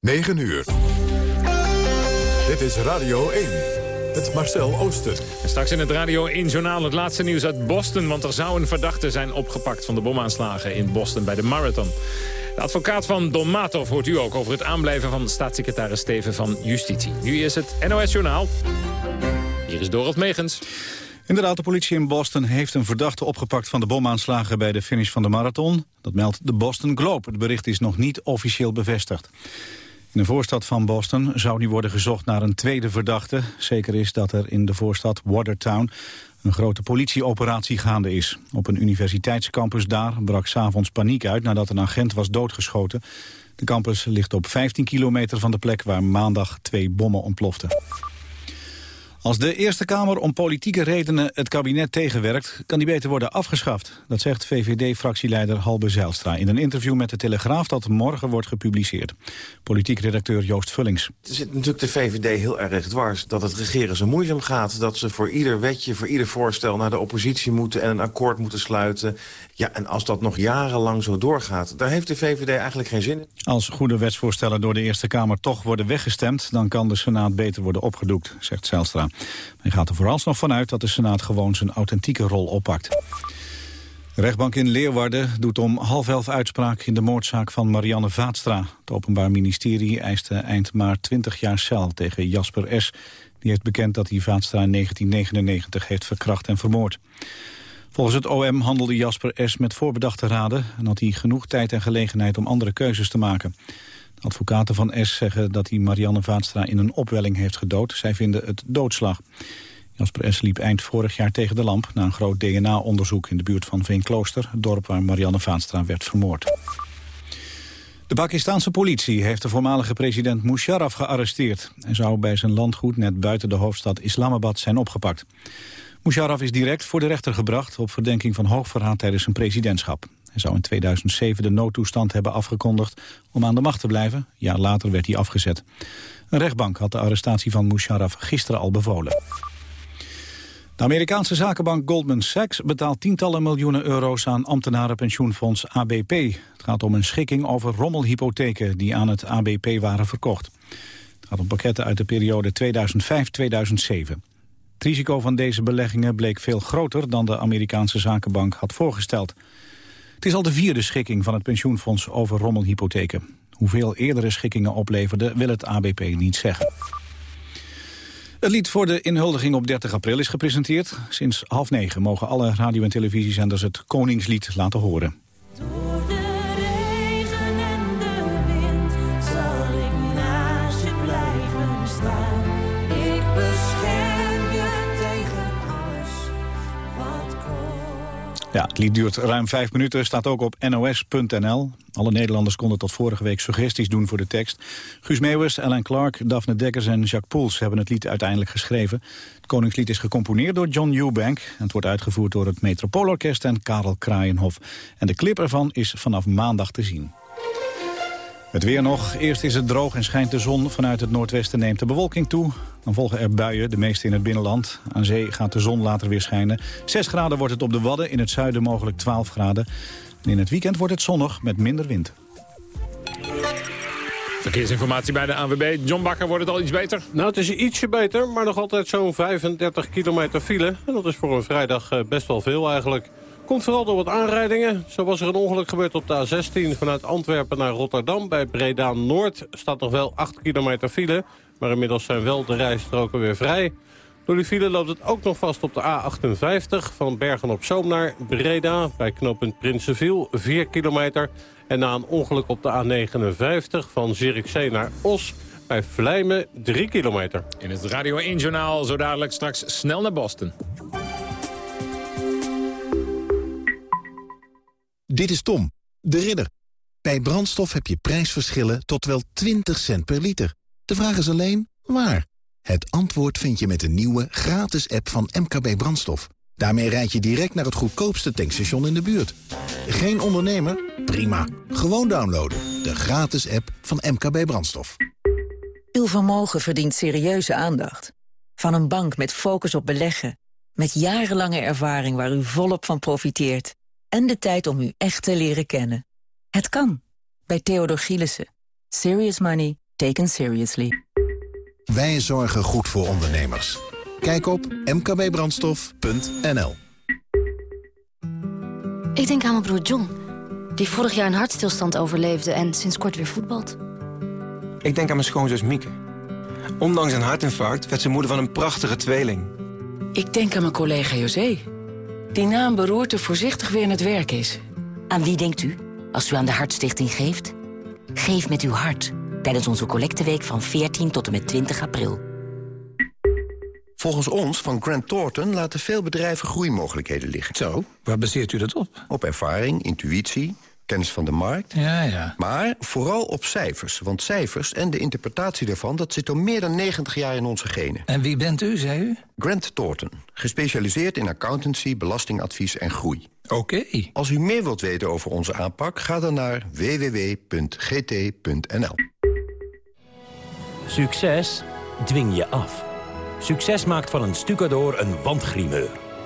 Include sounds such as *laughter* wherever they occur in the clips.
9 uur. Dit is Radio 1. Het Marcel Oosten. En straks in het Radio 1-journaal het laatste nieuws uit Boston... want er zou een verdachte zijn opgepakt van de bomaanslagen in Boston bij de Marathon. De advocaat van Don Mato hoort u ook over het aanblijven van staatssecretaris Steven van Justitie. Nu is het NOS-journaal. Hier is Dorot Megens. Inderdaad, de politie in Boston heeft een verdachte opgepakt van de bomaanslagen bij de finish van de marathon. Dat meldt de Boston Globe. Het bericht is nog niet officieel bevestigd. In de voorstad van Boston zou nu worden gezocht naar een tweede verdachte. Zeker is dat er in de voorstad Watertown een grote politieoperatie gaande is. Op een universiteitscampus daar brak s'avonds paniek uit nadat een agent was doodgeschoten. De campus ligt op 15 kilometer van de plek waar maandag twee bommen ontploften. Als de Eerste Kamer om politieke redenen het kabinet tegenwerkt... kan die beter worden afgeschaft. Dat zegt VVD-fractieleider Halbe Zijlstra... in een interview met de Telegraaf dat morgen wordt gepubliceerd. Politiek redacteur Joost Vullings. Het zit natuurlijk de VVD heel erg dwars... dat het regeren zo moeizaam gaat. Dat ze voor ieder wetje, voor ieder voorstel naar de oppositie moeten... en een akkoord moeten sluiten. Ja, en als dat nog jarenlang zo doorgaat... daar heeft de VVD eigenlijk geen zin in. Als goede wetsvoorstellen door de Eerste Kamer toch worden weggestemd... dan kan de Senaat beter worden opgedoekt, zegt Zijlstra. Hij gaat er vooralsnog vanuit dat de Senaat gewoon zijn authentieke rol oppakt. De rechtbank in Leeuwarden doet om half elf uitspraak in de moordzaak van Marianne Vaatstra. Het Openbaar Ministerie eiste eind maart 20 jaar cel tegen Jasper S. Die heeft bekend dat hij Vaatstra in 1999 heeft verkracht en vermoord. Volgens het OM handelde Jasper S. met voorbedachte raden... en had hij genoeg tijd en gelegenheid om andere keuzes te maken. Advocaten van S zeggen dat hij Marianne Vaatstra in een opwelling heeft gedood. Zij vinden het doodslag. Jasper S. liep eind vorig jaar tegen de lamp... na een groot DNA-onderzoek in de buurt van Veenklooster... het dorp waar Marianne Vaatstra werd vermoord. De Pakistanse politie heeft de voormalige president Musharraf gearresteerd... en zou bij zijn landgoed net buiten de hoofdstad Islamabad zijn opgepakt. Musharraf is direct voor de rechter gebracht... op verdenking van hoogverraad tijdens zijn presidentschap. Hij zou in 2007 de noodtoestand hebben afgekondigd om aan de macht te blijven. Een jaar later werd hij afgezet. Een rechtbank had de arrestatie van Musharraf gisteren al bevolen. De Amerikaanse zakenbank Goldman Sachs betaalt tientallen miljoenen euro's aan ambtenarenpensioenfonds ABP. Het gaat om een schikking over rommelhypotheken die aan het ABP waren verkocht. Het gaat om pakketten uit de periode 2005-2007. Het risico van deze beleggingen bleek veel groter dan de Amerikaanse zakenbank had voorgesteld. Het is al de vierde schikking van het pensioenfonds over rommelhypotheken. Hoeveel eerdere schikkingen opleverden wil het ABP niet zeggen. Het lied voor de inhuldiging op 30 april is gepresenteerd. Sinds half negen mogen alle radio- en televisiezenders het Koningslied laten horen. Ja, het lied duurt ruim vijf minuten, staat ook op nos.nl. Alle Nederlanders konden tot vorige week suggesties doen voor de tekst. Guus Meeuwis, Ellen Clark, Daphne Dekkers en Jacques Poels hebben het lied uiteindelijk geschreven. Het Koningslied is gecomponeerd door John Eubank. En het wordt uitgevoerd door het Metropoolorkest en Karel Kraaienhof. En de clip ervan is vanaf maandag te zien. Het weer nog. Eerst is het droog en schijnt de zon. Vanuit het noordwesten neemt de bewolking toe. Dan volgen er buien, de meeste in het binnenland. Aan zee gaat de zon later weer schijnen. 6 graden wordt het op de Wadden, in het zuiden mogelijk 12 graden. En in het weekend wordt het zonnig met minder wind. Verkeersinformatie bij de ANWB. John Bakker, wordt het al iets beter? Nou, het is ietsje beter, maar nog altijd zo'n 35 kilometer file. En dat is voor een vrijdag eh, best wel veel eigenlijk. Komt vooral door wat aanrijdingen. Zo was er een ongeluk gebeurd op de A16 vanuit Antwerpen naar Rotterdam. Bij Breda Noord staat nog wel 8 kilometer file. Maar inmiddels zijn wel de rijstroken weer vrij. Door die file loopt het ook nog vast op de A58 van Bergen op Zoom naar Breda. Bij knooppunt Prinsenviel 4 kilometer. En na een ongeluk op de A59 van Zierikzee naar Os bij Vlijmen 3 kilometer. In het Radio 1-journaal zo dadelijk straks snel naar Boston. Dit is Tom, de ridder. Bij brandstof heb je prijsverschillen tot wel 20 cent per liter. De vraag is alleen, waar? Het antwoord vind je met de nieuwe gratis app van MKB Brandstof. Daarmee rijd je direct naar het goedkoopste tankstation in de buurt. Geen ondernemer? Prima. Gewoon downloaden. De gratis app van MKB Brandstof. Uw vermogen verdient serieuze aandacht. Van een bank met focus op beleggen. Met jarenlange ervaring waar u volop van profiteert en de tijd om u echt te leren kennen. Het kan, bij Theodor Gielissen. Serious money Taken seriously. Wij zorgen goed voor ondernemers. Kijk op mkbbrandstof.nl Ik denk aan mijn broer John, die vorig jaar een hartstilstand overleefde en sinds kort weer voetbalt. Ik denk aan mijn schoonzus Mieke. Ondanks een hartinfarct werd ze moeder van een prachtige tweeling. Ik denk aan mijn collega José, die na een beroerte voorzichtig weer in het werk is. Aan wie denkt u als u aan de Hartstichting geeft? Geef met uw hart tijdens onze collecteweek van 14 tot en met 20 april. Volgens ons van Grant Thornton laten veel bedrijven groeimogelijkheden liggen. Zo, waar baseert u dat op? Op ervaring, intuïtie, kennis van de markt. Ja, ja. Maar vooral op cijfers. Want cijfers en de interpretatie daarvan... dat zit al meer dan 90 jaar in onze genen. En wie bent u, zei u? Grant Thornton. Gespecialiseerd in accountancy, belastingadvies en groei. Oké. Als u meer wilt weten over onze aanpak... ga dan naar www.gt.nl. Succes dwing je af. Succes maakt van een stucador een wandgrimeur.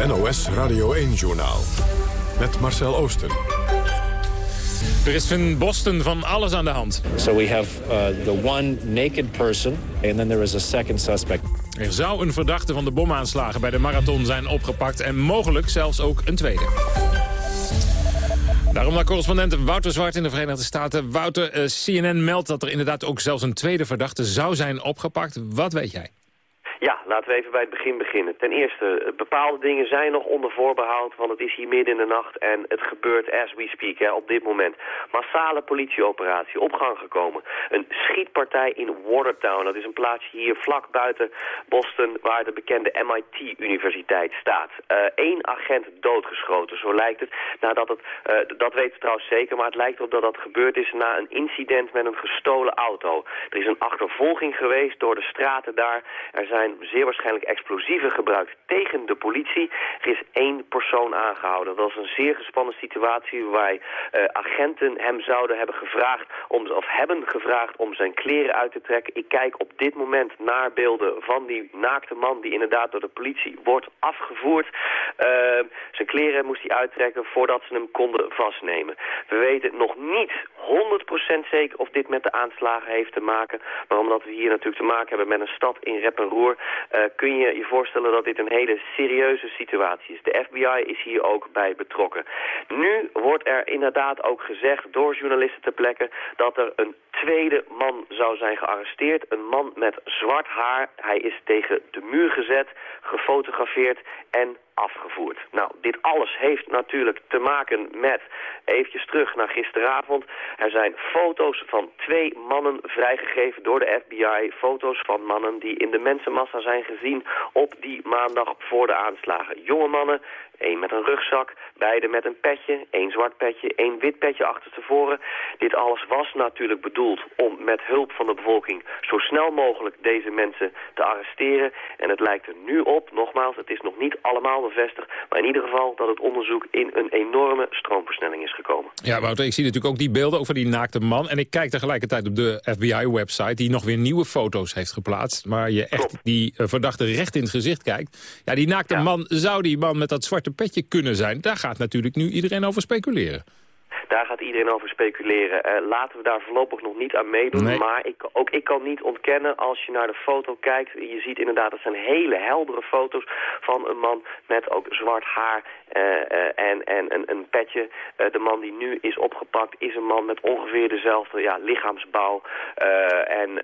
Het NOS Radio 1-journaal. Met Marcel Oosten. Er is in Boston van alles aan de hand. So we have uh, the one naked person and then there is a second suspect. Er zou een verdachte van de bomaanslagen bij de marathon zijn opgepakt... en mogelijk zelfs ook een tweede. Daarom naar correspondent Wouter Zwart in de Verenigde Staten. Wouter, uh, CNN meldt dat er inderdaad ook zelfs een tweede verdachte zou zijn opgepakt. Wat weet jij? Ja, laten we even bij het begin beginnen. Ten eerste, bepaalde dingen zijn nog onder voorbehoud, want het is hier midden in de nacht en het gebeurt as we speak, hè, op dit moment. Massale politieoperatie, op gang gekomen. Een schietpartij in Watertown, dat is een plaatsje hier vlak buiten Boston, waar de bekende MIT-universiteit staat. Eén agent doodgeschoten, zo lijkt het. Nadat het uh, dat weten we trouwens zeker, maar het lijkt erop dat dat gebeurd is na een incident met een gestolen auto. Er is een achtervolging geweest door de straten daar. Er zijn zeer waarschijnlijk explosieven gebruikt tegen de politie. Er is één persoon aangehouden. Dat was een zeer gespannen situatie waarbij uh, agenten hem zouden hebben gevraagd, om, of hebben gevraagd om zijn kleren uit te trekken. Ik kijk op dit moment naar beelden van die naakte man die inderdaad door de politie wordt afgevoerd. Uh, zijn kleren moest hij uittrekken voordat ze hem konden vastnemen. We weten nog niet 100% zeker of dit met de aanslagen heeft te maken. Maar omdat we hier natuurlijk te maken hebben met een stad in rep en roer... Uh, kun je je voorstellen dat dit een hele serieuze situatie is. De FBI is hier ook bij betrokken. Nu wordt er inderdaad ook gezegd door journalisten ter plekke... dat er een tweede man zou zijn gearresteerd. Een man met zwart haar. Hij is tegen de muur gezet, gefotografeerd en afgevoerd. Nou, dit alles heeft natuurlijk te maken met, eventjes terug naar gisteravond, er zijn foto's van twee mannen vrijgegeven door de FBI. Foto's van mannen die in de mensenmassa zijn gezien op die maandag voor de aanslagen. Jonge mannen, één met een rugzak, beide met een petje, één zwart petje, één wit petje achter tevoren. Dit alles was natuurlijk bedoeld om met hulp van de bevolking zo snel mogelijk deze mensen te arresteren. En het lijkt er nu op, nogmaals, het is nog niet allemaal bevestigd, maar in ieder geval dat het onderzoek in een enorme stroomversnelling is gekomen. Ja, Wouter, ik zie natuurlijk ook die beelden over die naakte man. En ik kijk tegelijkertijd op de FBI-website die nog weer nieuwe foto's heeft geplaatst. Waar je echt die uh, verdachte recht in het gezicht kijkt. Ja, die naakte ja. man, zou die man met dat zwarte petje kunnen zijn? Daar gaat natuurlijk nu iedereen over speculeren. Daar gaat iedereen over speculeren. Uh, laten we daar voorlopig nog niet aan meedoen. Nee. Maar ik, ook ik kan niet ontkennen als je naar de foto kijkt. Je ziet inderdaad, dat zijn hele heldere foto's van een man met ook zwart haar en, en een, een petje. de man die nu is opgepakt is een man met ongeveer dezelfde ja, lichaamsbouw. en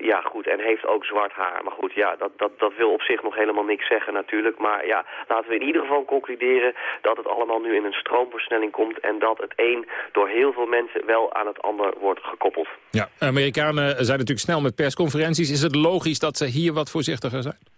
ja, goed, en heeft ook zwart haar. Maar goed, ja, dat, dat, dat wil op zich nog helemaal niks zeggen natuurlijk. Maar ja, laten we in ieder geval concluderen dat het allemaal nu in een stroomversnelling komt... en dat het een door heel veel mensen wel aan het ander wordt gekoppeld. Ja, Amerikanen zijn natuurlijk snel met persconferenties. Is het logisch dat ze hier wat voorzichtiger zijn?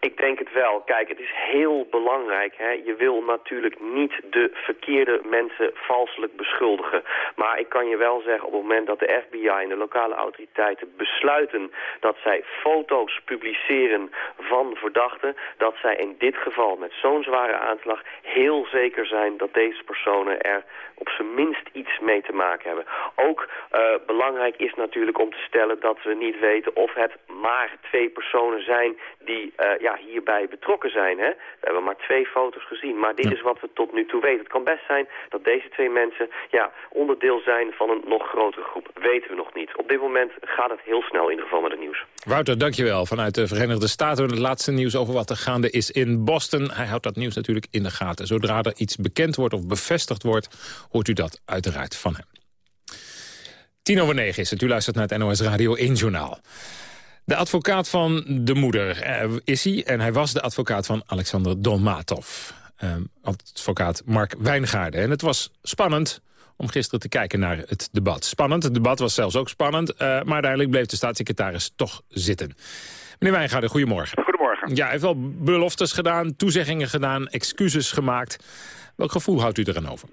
Ik denk het wel. Kijk, het is heel belangrijk. Hè? Je wil natuurlijk niet de verkeerde mensen valselijk beschuldigen. Maar ik kan je wel zeggen, op het moment dat de FBI en de lokale autoriteiten besluiten dat zij foto's publiceren van verdachten, dat zij in dit geval met zo'n zware aanslag heel zeker zijn dat deze personen er op zijn minst iets mee te maken hebben. Ook uh, belangrijk is natuurlijk om te stellen dat we niet weten of het maar twee personen zijn die ja, hierbij betrokken zijn. Hè? We hebben maar twee foto's gezien, maar dit is wat we tot nu toe weten. Het kan best zijn dat deze twee mensen ja, onderdeel zijn van een nog grotere groep. Weten we nog niet. Op dit moment gaat het heel snel in ieder geval met het nieuws. Wouter, dankjewel. Vanuit de Verenigde Staten het laatste nieuws over wat er gaande is in Boston. Hij houdt dat nieuws natuurlijk in de gaten. Zodra er iets bekend wordt of bevestigd wordt, hoort u dat uiteraard van hem. Tien over negen is het. U luistert naar het NOS Radio 1 Journaal. De advocaat van de moeder eh, is hij. En hij was de advocaat van Alexander Dolmatov. Uh, advocaat Mark Wijngaarden. En het was spannend om gisteren te kijken naar het debat. Spannend, het debat was zelfs ook spannend. Uh, maar uiteindelijk bleef de staatssecretaris toch zitten. Meneer Wijngaarden, goedemorgen. Goedemorgen. Ja, hij heeft wel beloftes gedaan, toezeggingen gedaan, excuses gemaakt. Welk gevoel houdt u er aan over?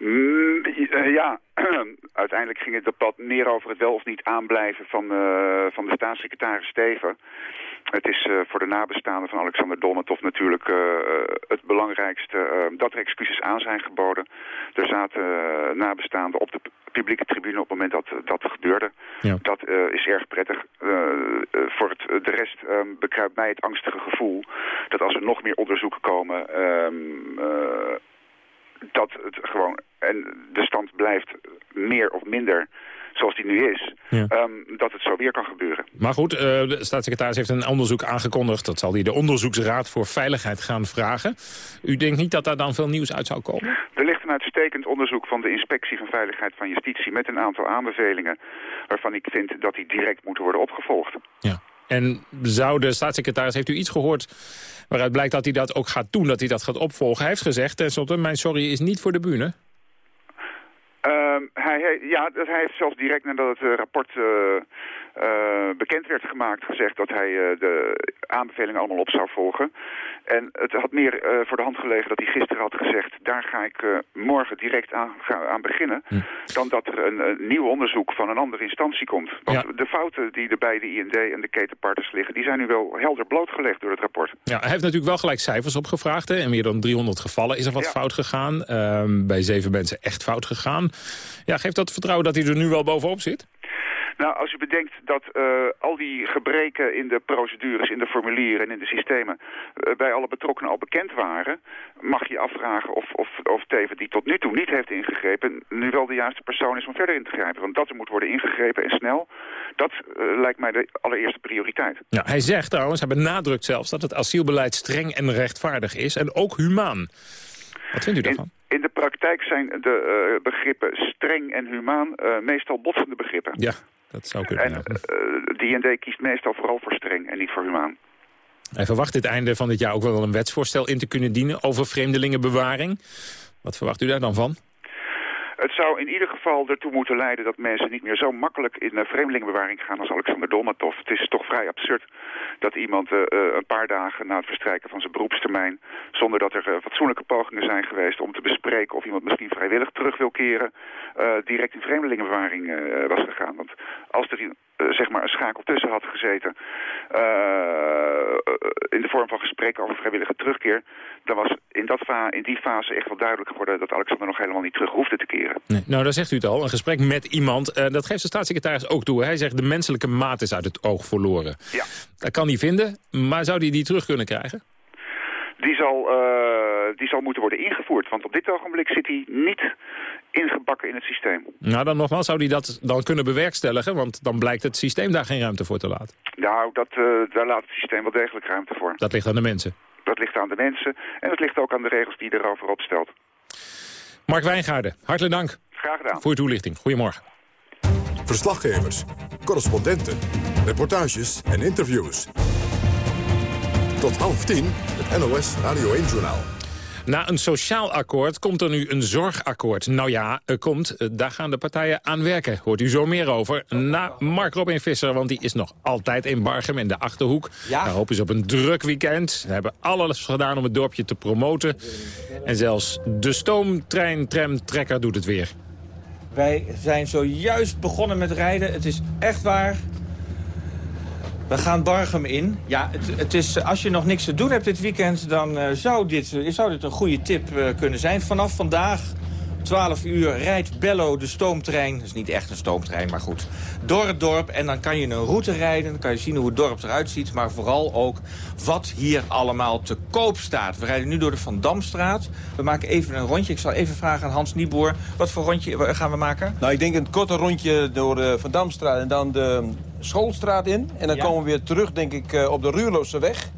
Mm, ja, *clears throat* uiteindelijk ging het debat meer over het wel of niet aanblijven van, uh, van de staatssecretaris Steven. Het is uh, voor de nabestaanden van Alexander Donatov natuurlijk uh, het belangrijkste dat er excuses aan zijn geboden. Er zaten nabestaanden op de publieke tribune op het moment dat dat gebeurde. Ja. Dat is erg prettig. voor het, de rest um, bekruipt mij het angstige gevoel dat als er nog meer onderzoeken komen... Dat het gewoon... En de stand blijft meer of minder zoals die nu is, ja. um, dat het zo weer kan gebeuren. Maar goed, uh, de staatssecretaris heeft een onderzoek aangekondigd. Dat zal hij de Onderzoeksraad voor Veiligheid gaan vragen. U denkt niet dat daar dan veel nieuws uit zou komen? Er ligt een uitstekend onderzoek van de Inspectie van Veiligheid van Justitie... met een aantal aanbevelingen waarvan ik vind dat die direct moeten worden opgevolgd. Ja. En zou de staatssecretaris, heeft u iets gehoord waaruit blijkt dat hij dat ook gaat doen, dat hij dat gaat opvolgen? Hij heeft gezegd, tenslotte, mijn sorry is niet voor de bühne. Uh, hij, ja, hij heeft zelfs direct nadat het rapport uh, uh, bekend werd gemaakt gezegd dat hij uh, de aanbevelingen allemaal op zou volgen. En het had meer voor de hand gelegen dat hij gisteren had gezegd... daar ga ik morgen direct aan, ga, aan beginnen... Hm. dan dat er een, een, nieuw onderzoek van een andere instantie komt. Want ja. de fouten die er bij de IND en de ketenpartners liggen... die zijn nu wel helder blootgelegd door het rapport. Ja, hij heeft natuurlijk wel gelijk cijfers opgevraagd. Hè. In meer dan 300 gevallen is er wat ja. fout gegaan. Ehm, bij zeven mensen echt fout gegaan. Ja, geeft dat vertrouwen dat hij er nu wel bovenop zit? Nou, als u bedenkt dat uh, al die gebreken in de procedures, in de formulieren en in de systemen uh, bij alle betrokkenen al bekend waren, mag je afvragen of, of, of Teven die tot nu toe niet heeft ingegrepen, nu wel de juiste persoon is om verder in te grijpen. Want dat er moet worden ingegrepen en snel, dat uh, lijkt mij de allereerste prioriteit. Ja, hij zegt trouwens, hij benadrukt zelfs dat het asielbeleid streng en rechtvaardig is en ook humaan. Wat vindt u daarvan? In, in de praktijk zijn de uh, begrippen streng en humaan uh, meestal botsende begrippen. Ja, dat zou kunnen. En de IND kiest meestal vooral voor streng en niet voor humaan. Hij verwacht dit einde van dit jaar ook wel een wetsvoorstel in te kunnen dienen over vreemdelingenbewaring. Wat verwacht u daar dan van? Het zou in ieder geval ertoe moeten leiden dat mensen niet meer zo makkelijk in uh, vreemdelingenbewaring gaan als Alexander Dolmatov. Het is toch vrij absurd dat iemand uh, een paar dagen na het verstrijken van zijn beroepstermijn, zonder dat er fatsoenlijke pogingen zijn geweest om te bespreken of iemand misschien vrijwillig terug wil keren, direct in vreemdelingenbewaring was gegaan. Want als er zeg maar een schakel tussen had gezeten in de vorm van gesprek over vrijwillige terugkeer, dan was in, dat in die fase echt wel duidelijk geworden dat Alexander nog helemaal niet terug hoefde te keren. Nee, nou, daar zegt u het al. Een gesprek met iemand. Uh, dat geeft de staatssecretaris ook toe. Hij zegt de menselijke maat is uit het oog verloren. Ja. Dat kan hij vinden, maar zou hij die terug kunnen krijgen? Die zal, uh, die zal moeten worden ingevoerd. Want op dit ogenblik zit hij niet ingebakken in het systeem. Nou, dan nogmaals, zou hij dat dan kunnen bewerkstelligen? Want dan blijkt het systeem daar geen ruimte voor te laten. Nou, dat, uh, daar laat het systeem wel degelijk ruimte voor. Dat ligt aan de mensen? Dat ligt aan de mensen. En dat ligt ook aan de regels die je erover opstelt. Mark Wijngaarden, hartelijk dank. Graag gedaan. Voor uw toelichting. Goedemorgen. Verslaggevers, correspondenten, reportages en interviews. Tot half tien, het NOS Radio 1-journaal. Na een sociaal akkoord komt er nu een zorgakkoord. Nou ja, er komt, eh, daar gaan de partijen aan werken. Hoort u zo meer over. Na Mark Robin Visser, want die is nog altijd in Bargem in de Achterhoek. Daar hopen ze op een druk weekend. Ze hebben alles gedaan om het dorpje te promoten. En zelfs de stoomtrein, tram, trekker doet het weer. Wij zijn zojuist begonnen met rijden. Het is echt waar. We gaan Bargem in. Ja, het, het is, als je nog niks te doen hebt dit weekend... dan uh, zou, dit, uh, zou dit een goede tip kunnen zijn. Vanaf vandaag 12 uur rijdt Bello de stoomtrein. Dat is niet echt een stoomtrein, maar goed. Door het dorp. En dan kan je een route rijden. Dan kan je zien hoe het dorp eruit ziet. Maar vooral ook wat hier allemaal te koop staat. We rijden nu door de Van Damstraat. We maken even een rondje. Ik zal even vragen aan Hans Nieboer. Wat voor rondje gaan we maken? Nou, ik denk een korte rondje door de Van Damstraat. En dan de Schoolstraat in. En dan ja. komen we weer terug, denk ik, op de Ruurloze weg.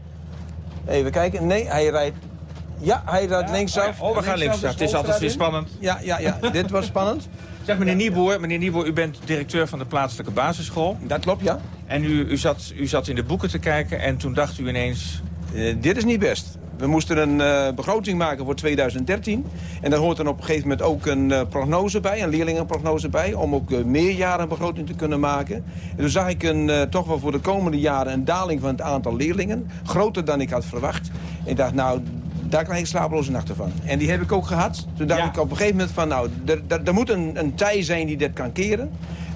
Even kijken. Nee, hij rijdt ja, hij rijdt ja, linksaf. Oh, we gaan linksaf. Het is altijd weer spannend. Ja, ja, ja. *laughs* dit was spannend. Zeg meneer Nieboer, meneer Nieboer, u bent directeur van de plaatselijke basisschool. Dat klopt, ja. En u, u, zat, u zat in de boeken te kijken en toen dacht u ineens... Uh, dit is niet best. We moesten een uh, begroting maken voor 2013. En daar hoort dan op een gegeven moment ook een uh, prognose bij, een leerlingenprognose bij... om ook uh, meerjarenbegroting te kunnen maken. En toen zag ik een, toch wel voor de komende jaren een daling van het aantal leerlingen. Groter dan ik had verwacht. En ik dacht, nou, daar krijg ik slapeloze nachten van. En die heb ik ook gehad. Toen dacht ja. ik op een gegeven moment van, nou, er moet een, een tij zijn die dit kan keren.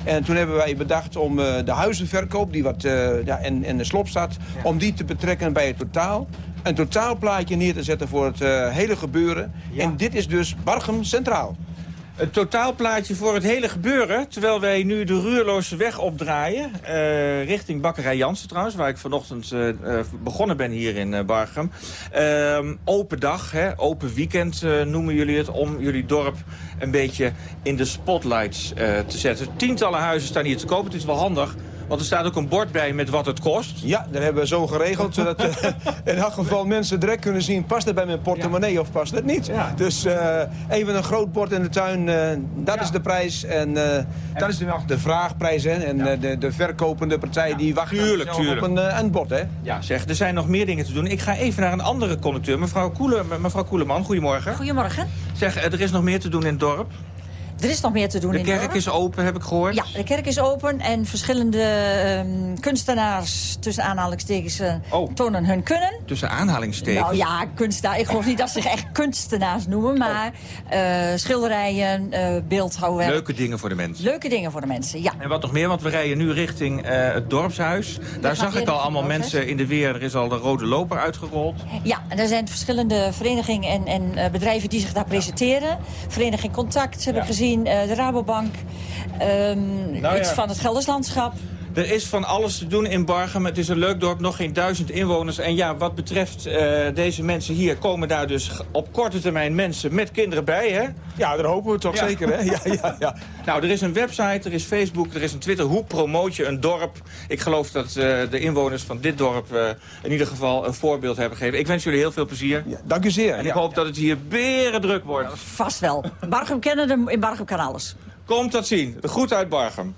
En toen hebben wij bedacht om uh, de huizenverkoop, die wat uh, ja, in, in de slop staat... Ja. om die te betrekken bij het totaal. Een totaalplaatje neer te zetten voor het uh, hele gebeuren. Ja. En dit is dus Bargem Centraal. Het totaalplaatje voor het hele gebeuren. Terwijl wij nu de Ruurloze weg opdraaien. Uh, richting Bakkerij Jansen trouwens. Waar ik vanochtend uh, begonnen ben hier in Bargem. Ehm, open dag, hè, open weekend noemen jullie het. Om jullie dorp een beetje in de spotlights te zetten. Tientallen huizen staan hier te kopen. Het is wel handig. Want er staat ook een bord bij met wat het kost. Ja, dat hebben we zo geregeld. *laughs* zodat uh, in elk geval mensen direct kunnen zien... past het bij mijn portemonnee ja. of past het niet. Ja. Dus uh, even een groot bord in de tuin, uh, dat ja. is de prijs. En, en, dat is de, de vraagprijs. Hè? En de, de verkopende partij die wacht tuurlijk, tuurlijk. op een, een bord. Hè? Ja, zeg, er zijn nog meer dingen te doen. Ik ga even naar een andere conducteur. Mevrouw, Koele, mevrouw Koeleman, goedemorgen. Goedemorgen. Zeg, er is nog meer te doen in het dorp. Er is nog meer te doen de in De kerk is open, heb ik gehoord. Ja, de kerk is open en verschillende um, kunstenaars, tussen aanhalingstekens, uh, oh. tonen hun kunnen. Tussen aanhalingstekens? Nou ja, kunstenaar. Ik geloof niet dat ze zich echt kunstenaars noemen, maar uh, schilderijen, uh, beeldhouwwerk. Leuke dingen voor de mensen. Leuke dingen voor de mensen, ja. En wat nog meer, want we rijden nu richting het dorpshuis. Daar zag ik al allemaal mensen in de weer. Er is al de rode loper uitgerold. Ja, en er zijn verschillende verenigingen en, en bedrijven die zich daar presenteren. Vereniging Contact hebben ja. gezien de Rabobank, um, nou ja. iets van het Gelderslandschap. Er is van alles te doen in Bargem. Het is een leuk dorp, nog geen duizend inwoners. En ja, wat betreft uh, deze mensen hier... komen daar dus op korte termijn mensen met kinderen bij, hè? Ja, daar hopen we toch ja. zeker, hè? Ja, ja, ja. *laughs* Nou, er is een website, er is Facebook, er is een Twitter. Hoe promoot je een dorp? Ik geloof dat uh, de inwoners van dit dorp uh, in ieder geval een voorbeeld hebben gegeven. Ik wens jullie heel veel plezier. Ja, dank u zeer. En ik hoop dat het hier beren druk wordt. Vast wel. Bargem kennen in Bargem kan alles. Komt dat zien. De groet uit Bargem.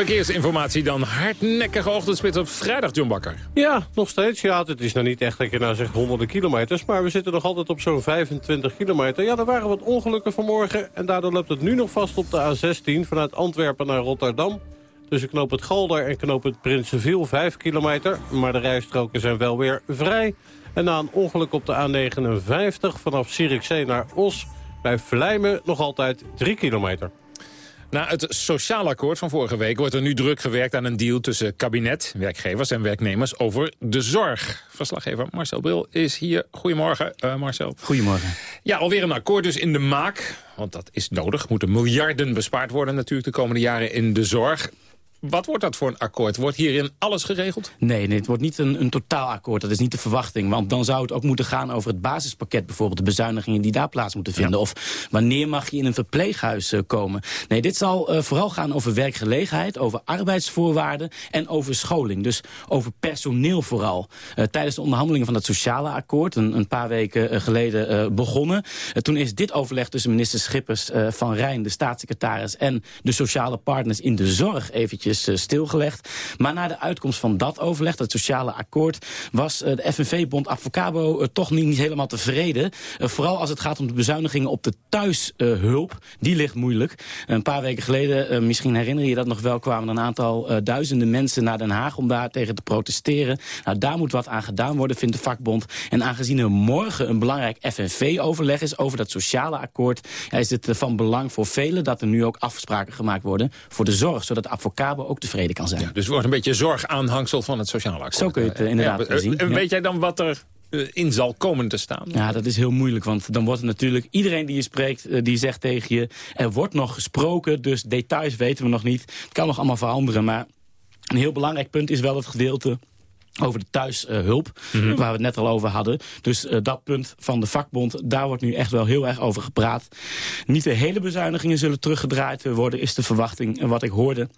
Verkeersinformatie dan. Hardnekkige ochtendspits op vrijdag, John Bakker. Ja, nog steeds. Ja, het is nog niet echt dat je nou zegt honderden kilometers. Maar we zitten nog altijd op zo'n 25 kilometer. Ja, er waren wat ongelukken vanmorgen. En daardoor loopt het nu nog vast op de A16 vanuit Antwerpen naar Rotterdam. Tussen knoop het Galder en knoop het Prinsenviel 5 kilometer. Maar de rijstroken zijn wel weer vrij. En na een ongeluk op de A59 vanaf Zierikzee naar Os... bij Vlijmen nog altijd 3 kilometer. Na het sociaal akkoord van vorige week wordt er nu druk gewerkt aan een deal tussen kabinet, werkgevers en werknemers over de zorg. Verslaggever Marcel Bil is hier. Goedemorgen, uh, Marcel. Goedemorgen. Ja, alweer een akkoord dus in de maak. Want dat is nodig. Moeten miljarden bespaard worden natuurlijk de komende jaren in de zorg. Wat wordt dat voor een akkoord? Wordt hierin alles geregeld? Nee, nee het wordt niet een, een totaalakkoord. Dat is niet de verwachting. Want dan zou het ook moeten gaan over het basispakket bijvoorbeeld. De bezuinigingen die daar plaats moeten vinden. Ja. Of wanneer mag je in een verpleeghuis uh, komen. Nee, dit zal uh, vooral gaan over werkgelegenheid, over arbeidsvoorwaarden en over scholing. Dus over personeel vooral. Uh, tijdens de onderhandelingen van het sociale akkoord, een, een paar weken geleden begonnen. toen is dit overleg tussen minister Schippers van Rijn, de staatssecretaris en de sociale partners in de zorg eventjes eventjes stilgelegd. Maar na de uitkomst van dat overleg, dat sociale akkoord... was de FNV-bond Advocabo toch niet, helemaal tevreden. vooral als het gaat om de bezuinigingen op de thuishulp. die ligt moeilijk. Een paar weken geleden, misschien herinner je dat nog wel... kwamen een aantal duizenden mensen naar Den Haag om daar tegen te protesteren. Nou, daar moet wat aan gedaan worden, vindt de vakbond. En aangezien er morgen een belangrijk FNV-overleg is over dat sociale akkoord... Is het van belang voor velen dat er nu ook afspraken gemaakt worden voor de zorg, zodat de ook tevreden kan zijn. Ja, dus het wordt een beetje zorgaanhangsel van het sociale akkoord. Zo kun je het uh, inderdaad ja, zien. En weet jij dan wat er in zal komen te staan? Ja, dat is heel moeilijk, want dan wordt het natuurlijk... iedereen die je spreekt, die zegt tegen je... er wordt nog gesproken, dus details weten we nog niet. Het kan nog allemaal veranderen, maar een heel belangrijk punt is wel het gedeelte over de thuishulp, mm waar we het net al over hadden. Dus uh, dat punt van de vakbond, daar wordt nu echt wel heel erg over gepraat. Niet de hele bezuinigingen zullen teruggedraaid worden, is de verwachting. En wat ik hoorde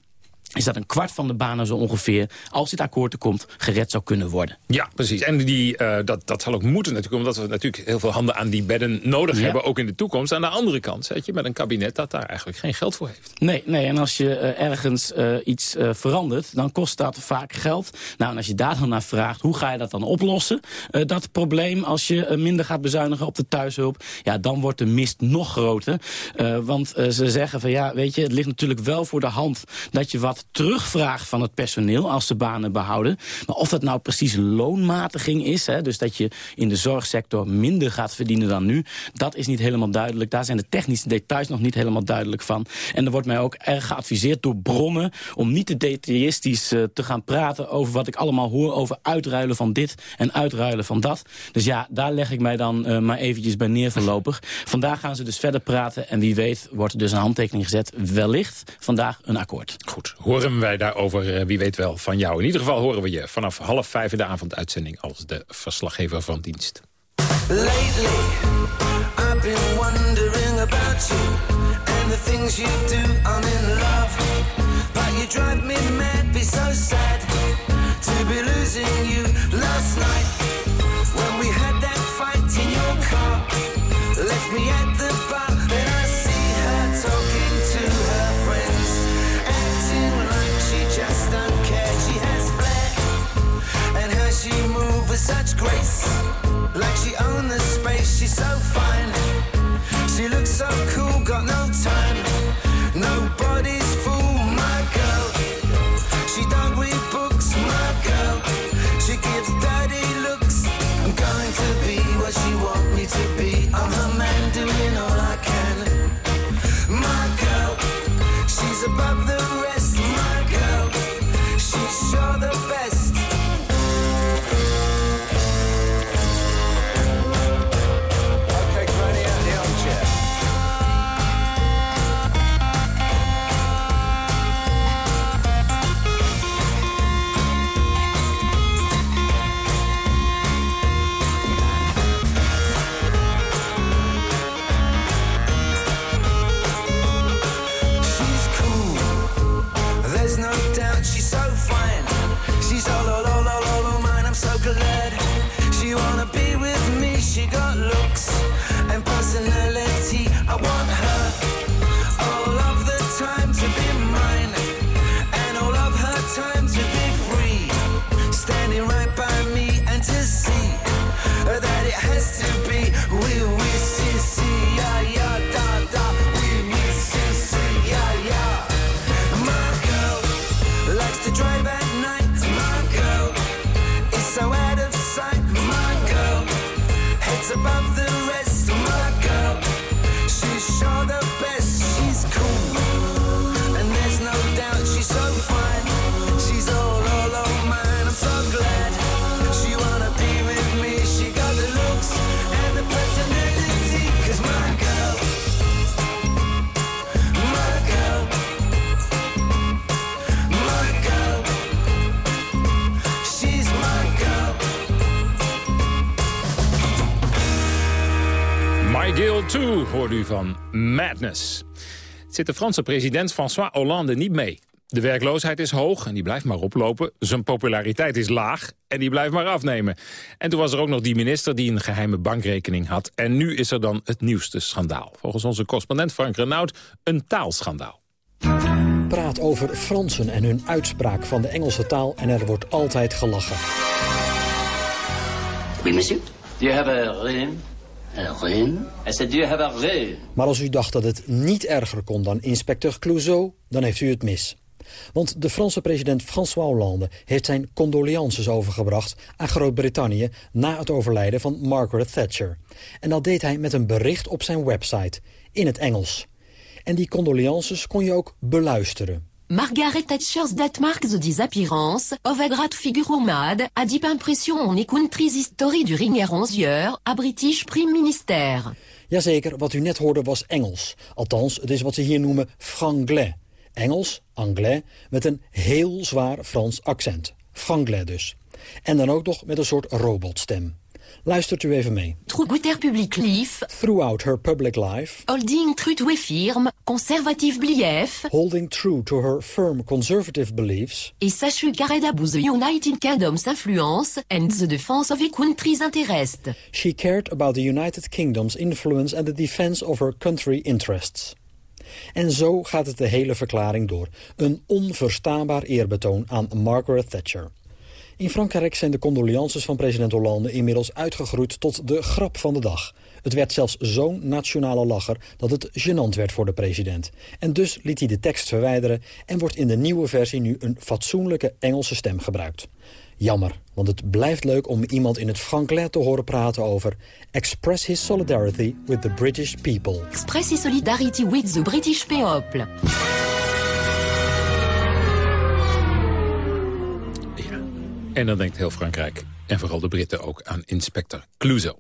is dat een kwart van de banen zo ongeveer, als dit akkoord er komt, gered zou kunnen worden. Ja, precies. En die, uh, dat, dat zal ook moeten natuurlijk, omdat we natuurlijk heel veel handen aan die bedden nodig ja. hebben, ook in de toekomst. Aan de andere kant zet je met een kabinet dat daar eigenlijk geen geld voor heeft. Nee, nee en als je uh, ergens uh, iets verandert, dan kost dat vaak geld. Nou, en als je daar dan naar vraagt, hoe ga je dat dan oplossen? dat probleem, als je minder gaat bezuinigen op de thuishulp, ja, dan wordt de mist nog groter. want ze zeggen van ja, weet je, het ligt natuurlijk wel voor de hand dat je wat terugvraag van het personeel als ze banen behouden. Maar of dat nou precies loonmatiging is, hè, dus dat je in de zorgsector minder gaat verdienen dan nu, dat is niet helemaal duidelijk. Daar zijn de technische details nog niet helemaal duidelijk van. En er wordt mij ook erg geadviseerd door bronnen om niet te detailistisch uh, te gaan praten over wat ik allemaal hoor over uitruilen van dit en uitruilen van dat. Dus ja, daar leg ik mij dan uh, maar eventjes bij neer voorlopig. Vandaag gaan ze dus verder praten en wie weet wordt er dus een handtekening gezet. Wellicht vandaag een akkoord. Goed, horen wij daarover, uh, wie weet wel, van jou. In ieder geval horen we je vanaf half vijf in de avonduitzending... als de verslaggever van dienst. Lately, I've been wondering about you And the things you do, I'm in love But you drive me mad, be so sad To be losing you last night When we had that fight in your car Left me at the she moves with such grace. Like she owned the space She's so fine. She looks so cool, got no u van Madness. Zit de Franse president François Hollande niet mee. De werkloosheid is hoog en die blijft maar oplopen. Zijn populariteit is laag en die blijft maar afnemen. En toen was er ook nog die minister die een geheime bankrekening had. En nu is er dan het nieuwste schandaal. Volgens onze correspondent Frank Renaud een taalschandaal. praat over Fransen en hun uitspraak van de Engelse taal... en er wordt altijd gelachen. Oui, monsieur. Said, you have a ring. Maar als u dacht dat het niet erger kon dan inspecteur Clouseau... dan heeft u het mis. Want de Franse president François Hollande heeft zijn condolences overgebracht aan Groot-Brittannië na het overlijden van Margaret Thatcher. En dat deed hij met een bericht op zijn website, in het Engels. En die condolences kon je ook beluisteren. Margaret Thatcher's dat marks the appearance of a great figure mad a deep impression on the country's history during her onze year a British Prime Minister. Jazeker, wat u net hoorde was Engels. Althans, het is wat ze hier noemen franglais. Engels, anglais, met een heel zwaar Frans accent. Franglais dus. En dan ook nog met een soort robotstem. Luistert u even mee. Trougoter public life. Throughout her public life. Holding true to a firm, conservative belief. Holding true to her firm conservative beliefs. Et carried about the United Kingdom's influence and the defense of a country's interest. She cared about the United Kingdom's influence and the defense of her country interests. En zo gaat het de hele verklaring door. Een onverstaanbaar eerbetoon aan Margaret Thatcher. In Frankrijk zijn de condolences van president Hollande inmiddels uitgegroeid tot de grap van de dag. Het werd zelfs zo'n nationale lacher dat het gênant werd voor de president. En dus liet hij de tekst verwijderen en wordt in de nieuwe versie nu een fatsoenlijke Engelse stem gebruikt. Jammer, want het blijft leuk om iemand in het Franklais te horen praten over... Express his solidarity with the British people. Express his solidarity with the British people. En dan denkt heel Frankrijk, en vooral de Britten ook, aan inspector Clouseau.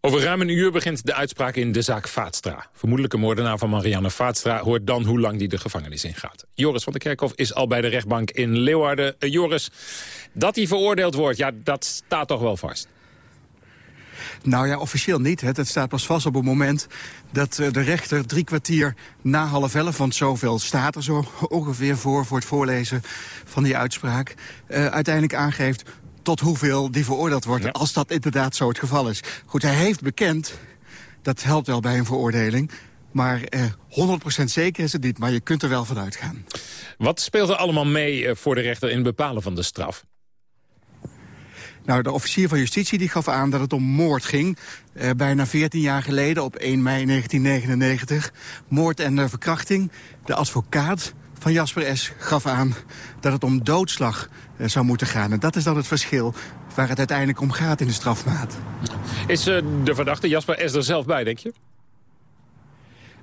Over ruim een uur begint de uitspraak in de zaak Vaatstra. Vermoedelijke moordenaar van Marianne Vaatstra hoort dan hoe lang die de gevangenis ingaat. Joris van der Kerkhof is al bij de rechtbank in Leeuwarden. Uh, Joris, dat hij veroordeeld wordt, ja, dat staat toch wel vast? Nou ja, officieel niet. Het staat pas vast op het moment dat eh, de rechter drie kwartier na half elf... want zoveel staat er zo *laughs* ongeveer voor, voor het voorlezen van die uitspraak... Uh, uiteindelijk aangeeft tot hoeveel die veroordeeld wordt... als dat inderdaad zo het geval is. Goed, hij heeft bekend, dat helpt wel bij een veroordeling... Maar eh, 100% zeker is het niet, maar je kunt er wel van uitgaan. Wat speelt er allemaal mee eh, voor de rechter in het bepalen van de straf? Nou, de officier van justitie die gaf aan dat het om moord ging. Eh, bijna 14 jaar geleden, op 1 mei 1999. Moord en verkrachting. De advocaat van Jasper S. gaf aan dat het om doodslag uh, zou moeten gaan. En dat is dan het verschil waar het uiteindelijk om gaat in de strafmaat. Is uh, de verdachte Jasper S. er zelf bij, denk je?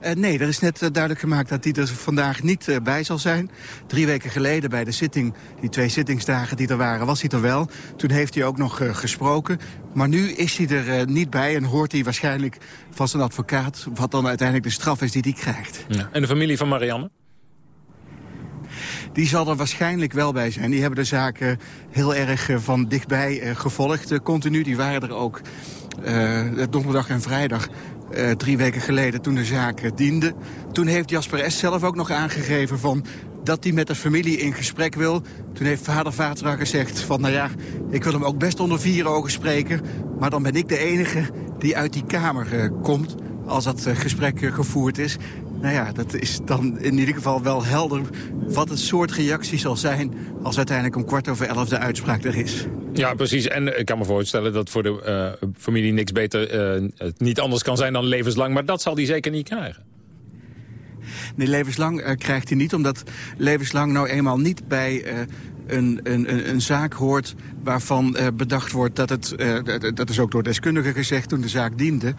Uh, nee, er is net uh, duidelijk gemaakt dat hij er vandaag niet uh, bij zal zijn. Drie weken geleden bij de zitting, die twee zittingsdagen die er waren, was hij er wel. Toen heeft hij ook nog gesproken. Maar nu is hij er niet bij en hoort hij waarschijnlijk van zijn advocaat... wat dan uiteindelijk de straf is die hij krijgt. Ja. En de familie van Marianne? die zal er waarschijnlijk wel bij zijn. Die hebben de zaken heel erg van dichtbij gevolgd, continu. Die waren er ook donderdag en vrijdag uh, drie weken geleden toen de zaak uh, diende. Toen heeft Jasper S. zelf ook nog aangegeven van dat hij met de familie in gesprek wil. Toen heeft vader Vatra gezegd van nou ja, ik wil hem ook best onder vier ogen spreken. Maar dan ben ik de enige die uit die kamer uh, komt als dat gesprek gevoerd is. Nou ja, dat is dan in ieder geval wel helder wat het soort reactie zal zijn... als uiteindelijk om kwart over elf de uitspraak er is. Ja, precies. En ik kan me voorstellen dat voor de uh, familie niks beter... Uh, het niet anders kan zijn dan levenslang. Maar dat zal hij zeker niet krijgen. Nee, levenslang uh, krijgt hij niet, omdat levenslang nou eenmaal niet bij een, een, een zaak hoort waarvan uh, bedacht wordt dat het, uh, dat is ook door deskundigen gezegd toen de zaak diende,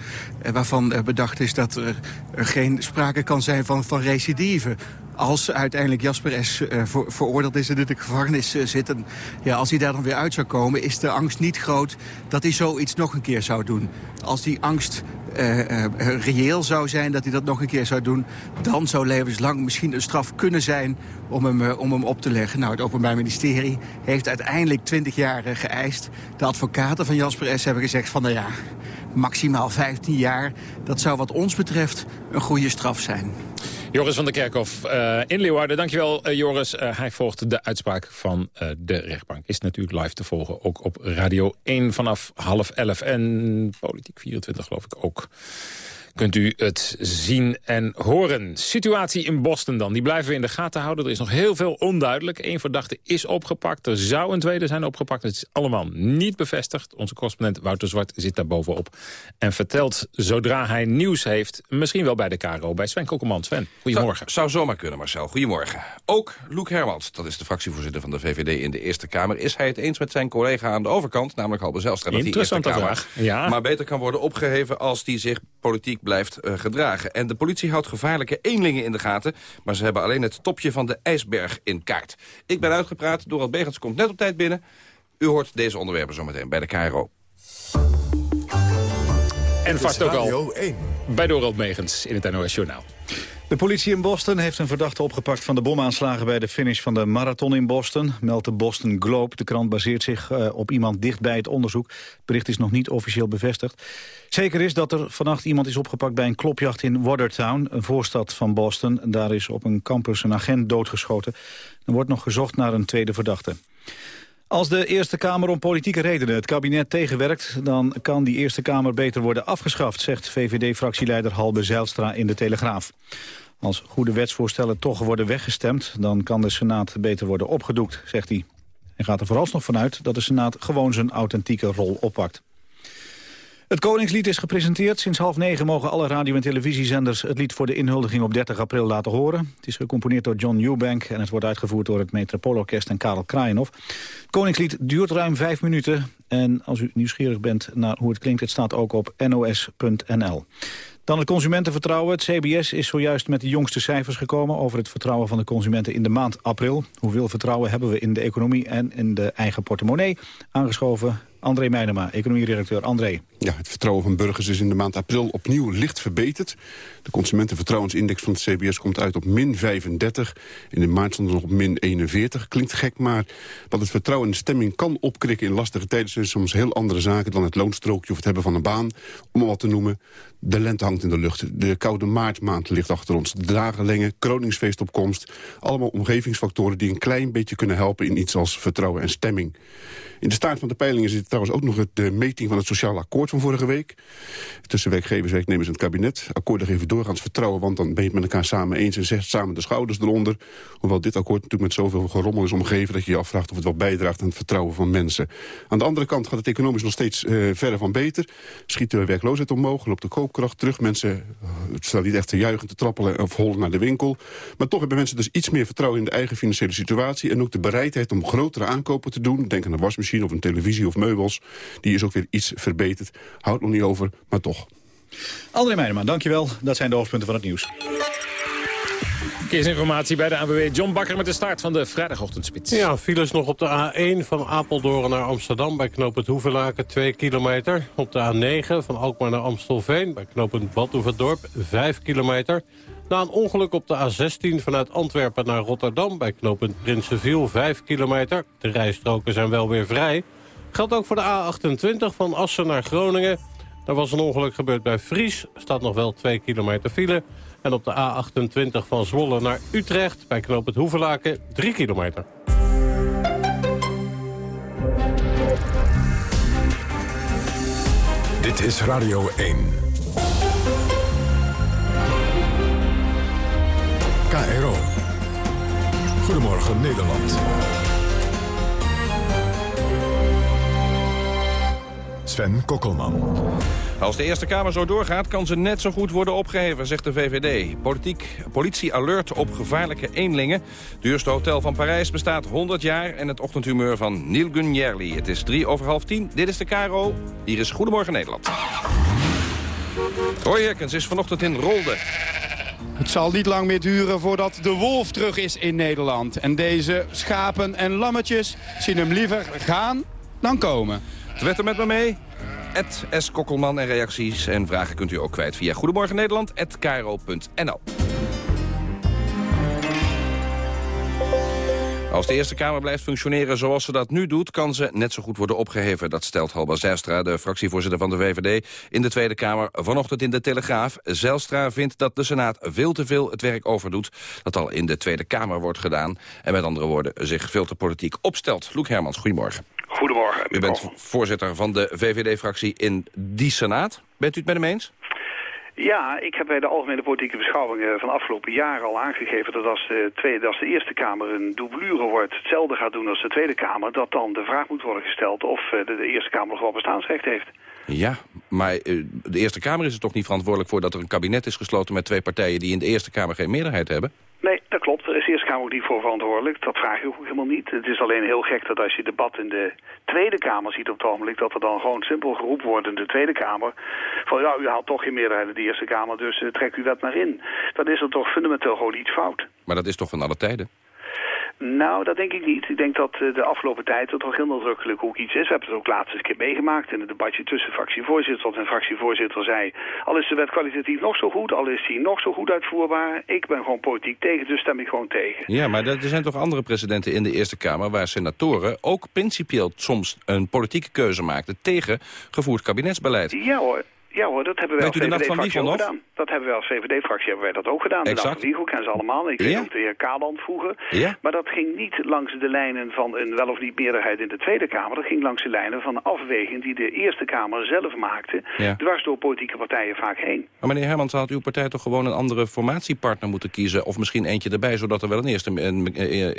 uh, waarvan bedacht is dat er, geen sprake kan zijn van, van recidive. Als uiteindelijk Jasper S. Ver, veroordeeld is en in de gevangenis zit, en, ja, als hij daar dan weer uit zou komen, is de angst niet groot dat hij zoiets nog een keer zou doen. Als die angst uh, uh, reëel zou zijn dat hij dat nog een keer zou doen... dan zou levenslang misschien een straf kunnen zijn om hem, uh, om hem op te leggen. Nou, het Openbaar Ministerie heeft uiteindelijk 20 jaar geëist. De advocaten van Jasper S. hebben gezegd van, nou ja, maximaal 15 jaar. Dat zou wat ons betreft een goede straf zijn. Joris van der Kerkhof in Leeuwarden. Dankjewel Joris. Hij volgt de uitspraak van de rechtbank. Is natuurlijk live te volgen, ook op Radio 1 vanaf half 11. En Politiek 24 geloof ik ook. Kunt u het zien en horen. Situatie in Boston dan, die blijven we in de gaten houden. Er is nog heel veel onduidelijk. Eén verdachte is opgepakt, er zou een tweede zijn opgepakt. Het is allemaal niet bevestigd. Onze correspondent Wouter Zwart zit daar bovenop. En vertelt zodra hij nieuws heeft, misschien wel bij de KRO, bij Sven Kokkelman. Sven, goedemorgen. Zou, zou zomaar kunnen, Marcel. Goedemorgen. Ook Loek Hermans, dat is de fractievoorzitter van de VVD in de Eerste Kamer... is hij het eens met zijn collega aan de overkant, namelijk Halbe Zijlstra... dat die Eerste Kamer ja. maar beter kan worden opgeheven als die zich politiek blijft uh, gedragen. En de politie houdt gevaarlijke eenlingen in de gaten... maar ze hebben alleen het topje van de ijsberg in kaart. Ik ben uitgepraat, Dorald Begens komt net op tijd binnen. U hoort deze onderwerpen zometeen bij de KRO. En vast ook al bij Dorald Megens in het NOS Journaal. De politie in Boston heeft een verdachte opgepakt van de bomaanslagen bij de finish van de marathon in Boston, meldt de Boston Globe. De krant baseert zich uh, op iemand dicht bij het onderzoek. Het bericht is nog niet officieel bevestigd. Zeker is dat er vannacht iemand is opgepakt bij een klopjacht in Watertown, een voorstad van Boston. Daar is op een campus een agent doodgeschoten. Er wordt nog gezocht naar een tweede verdachte. Als de Eerste Kamer om politieke redenen het kabinet tegenwerkt... dan kan die Eerste Kamer beter worden afgeschaft... zegt VVD-fractieleider Halbe Zijlstra in de Telegraaf. Als goede wetsvoorstellen toch worden weggestemd... dan kan de Senaat beter worden opgedoekt, zegt hij. Hij gaat er vooralsnog vanuit dat de Senaat gewoon zijn authentieke rol oppakt. Het Koningslied is gepresenteerd. Sinds half negen mogen alle radio- en televisiezenders het lied voor de inhuldiging op 30 april laten horen. Het is gecomponeerd door John Newbank en het wordt uitgevoerd door het Metropoolorkest en Karel Kraaienhof. Het Koningslied duurt ruim vijf minuten en als u nieuwsgierig bent naar hoe het klinkt, het staat ook op nos.nl. Dan het consumentenvertrouwen. Het CBS is zojuist met de jongste cijfers gekomen... over het vertrouwen van de consumenten in de maand april. Hoeveel vertrouwen hebben we in de economie en in de eigen portemonnee? Aangeschoven André Meijnema, economie-redacteur André. Ja, het vertrouwen van burgers is in de maand april opnieuw licht verbeterd. De consumentenvertrouwensindex van het CBS komt uit op min 35. In de maart stond er nog op min 41. Klinkt gek, maar wat het vertrouwen en de stemming kan opkrikken in lastige tijden... zijn soms heel andere zaken dan het loonstrookje of het hebben van een baan. Om al wat te noemen, de lente hangt in de lucht. De koude maartmaand ligt achter ons. De dagenlenge, kroningsfeestopkomst. Allemaal omgevingsfactoren die een klein beetje kunnen helpen... in iets als vertrouwen en stemming. In de staart van de peilingen zit trouwens ook nog de meting van het sociaal akkoord van vorige week. Tussen werkgevers, werknemers en het kabinet. Akkoorden geven doorgaans vertrouwen, want dan ben je het met elkaar samen eens... en zegt samen de schouders eronder. Hoewel dit akkoord natuurlijk met zoveel gerommel is omgeven... dat je je afvraagt of het wel bijdraagt aan het vertrouwen van mensen. Aan de andere kant gaat het economisch nog steeds uh, verder van beter. Schiet de werkloosheid omhoog, loopt de koopkracht terug. Mensen uh, staan niet echt te juichen, te trappelen of hollen naar de winkel. Maar toch hebben mensen dus iets meer vertrouwen in de eigen financiële situatie... en ook de bereidheid om grotere aankopen te doen. Denk aan een wasmachine of een televisie of meubels. Die is ook weer iets verbeterd. Houdt nog niet over, maar toch. André Meijnerman, dankjewel. Dat zijn de hoofdpunten van het nieuws. Verkeersinformatie bij de ANWB. John Bakker met de start van de vrijdagochtendspits. Ja, files nog op de A1 van Apeldoorn naar Amsterdam... bij knooppunt Hoevelaken, 2 kilometer. Op de A9 van Alkmaar naar Amstelveen... bij knooppunt Badhoevedorp, 5 kilometer. Na een ongeluk op de A16 vanuit Antwerpen naar Rotterdam... bij knooppunt Prinsenviel, 5 kilometer. De rijstroken zijn wel weer vrij. Geldt ook voor de A28 van Assen naar Groningen. Daar was een ongeluk gebeurd bij Fries. staat nog wel 2 kilometer file. En op de A28 van Zwolle naar Utrecht... bij knooppunt Hoevelaken, 3 kilometer. Dit is Radio 1. KRO. Goedemorgen Nederland. Sven Kokkelman. Als de Eerste Kamer zo doorgaat, kan ze net zo goed worden opgeheven, zegt de VVD. Politiek, politie alert op gevaarlijke eenlingen. Het duurste hotel van Parijs bestaat 100 jaar... en het ochtendhumeur van Neil Gunjerli. Het is drie over half tien. Dit is de Caro. Hier is Goedemorgen Nederland. Roy Herkens is vanochtend in Rolde. Het zal niet lang meer duren voordat de wolf terug is in Nederland. En deze schapen en lammetjes zien hem liever gaan dan komen. Twitter met me mee. Ed S. Kokkelman en reacties en vragen kunt u ook kwijt via Goedemorgen Nederland Als de Eerste Kamer blijft functioneren zoals ze dat nu doet... kan ze net zo goed worden opgeheven. Dat stelt Halba Zijlstra, de fractievoorzitter van de VVD... in de Tweede Kamer vanochtend in de Telegraaf. Zijlstra vindt dat de Senaat veel te veel het werk overdoet... dat al in de Tweede Kamer wordt gedaan. En met andere woorden zich veel te politiek opstelt. Loek Hermans, goedemorgen. Goedemorgen. U bent voorzitter van de VVD-fractie in die Senaat. Bent u het met hem eens? Ja, ik heb bij de algemene politieke beschouwingen van de afgelopen jaren al aangegeven dat als de, tweede, als de Eerste Kamer een doublure wordt, hetzelfde gaat doen als de Tweede Kamer, dat dan de vraag moet worden gesteld of eh, de, de Eerste Kamer nog wel bestaansrecht heeft. Ja, maar eh, de Eerste Kamer is er toch niet verantwoordelijk voor dat er een kabinet is gesloten met twee partijen die in de Eerste Kamer geen meerderheid hebben? Nee, dat klopt. Daar is de Eerste Kamer ook niet voor verantwoordelijk. Dat vraag je ook helemaal niet. Het is alleen heel gek dat als je debat in de Tweede Kamer ziet op het ogenblik... dat er dan gewoon simpel geroepen wordt in de Tweede Kamer... van ja, u haalt toch geen meerderheid in de Eerste Kamer, dus uh, trek uw wet maar in. Dan is er toch fundamenteel gewoon iets fout. Maar dat is toch van alle tijden? Nou, dat denk ik niet. Ik denk dat uh, de afgelopen tijd het toch heel nadrukkelijk ook iets is. We hebben het ook laatst eens een keer meegemaakt in het debatje tussen fractievoorzitter en fractievoorzitter zei... al is de wet kwalitatief nog zo goed, al is die nog zo goed uitvoerbaar... ik ben gewoon politiek tegen, dus stem ik gewoon tegen. Ja, maar er zijn toch andere presidenten in de Eerste Kamer... waar senatoren ook principieel soms een politieke keuze maakten... tegen gevoerd kabinetsbeleid. Ja hoor. Ja hoor, dat hebben wij Weet als de VVD-fractie ook gedaan. Dat hebben wij als VVD-fractie hebben wij dat ook gedaan. De Exact. nacht van Wiegel kennen ze allemaal. Ik weet Ja. ook de heer Kaland vroeger. Ja. Maar dat ging niet langs de lijnen van een wel of niet meerderheid in de Tweede Kamer. Dat ging langs de lijnen van afweging die de Eerste Kamer zelf maakte. Ja. Dwars door politieke partijen vaak heen. Maar meneer Hermans, had uw partij toch gewoon een andere formatiepartner moeten kiezen... of misschien eentje erbij, zodat er wel een, eerste, een,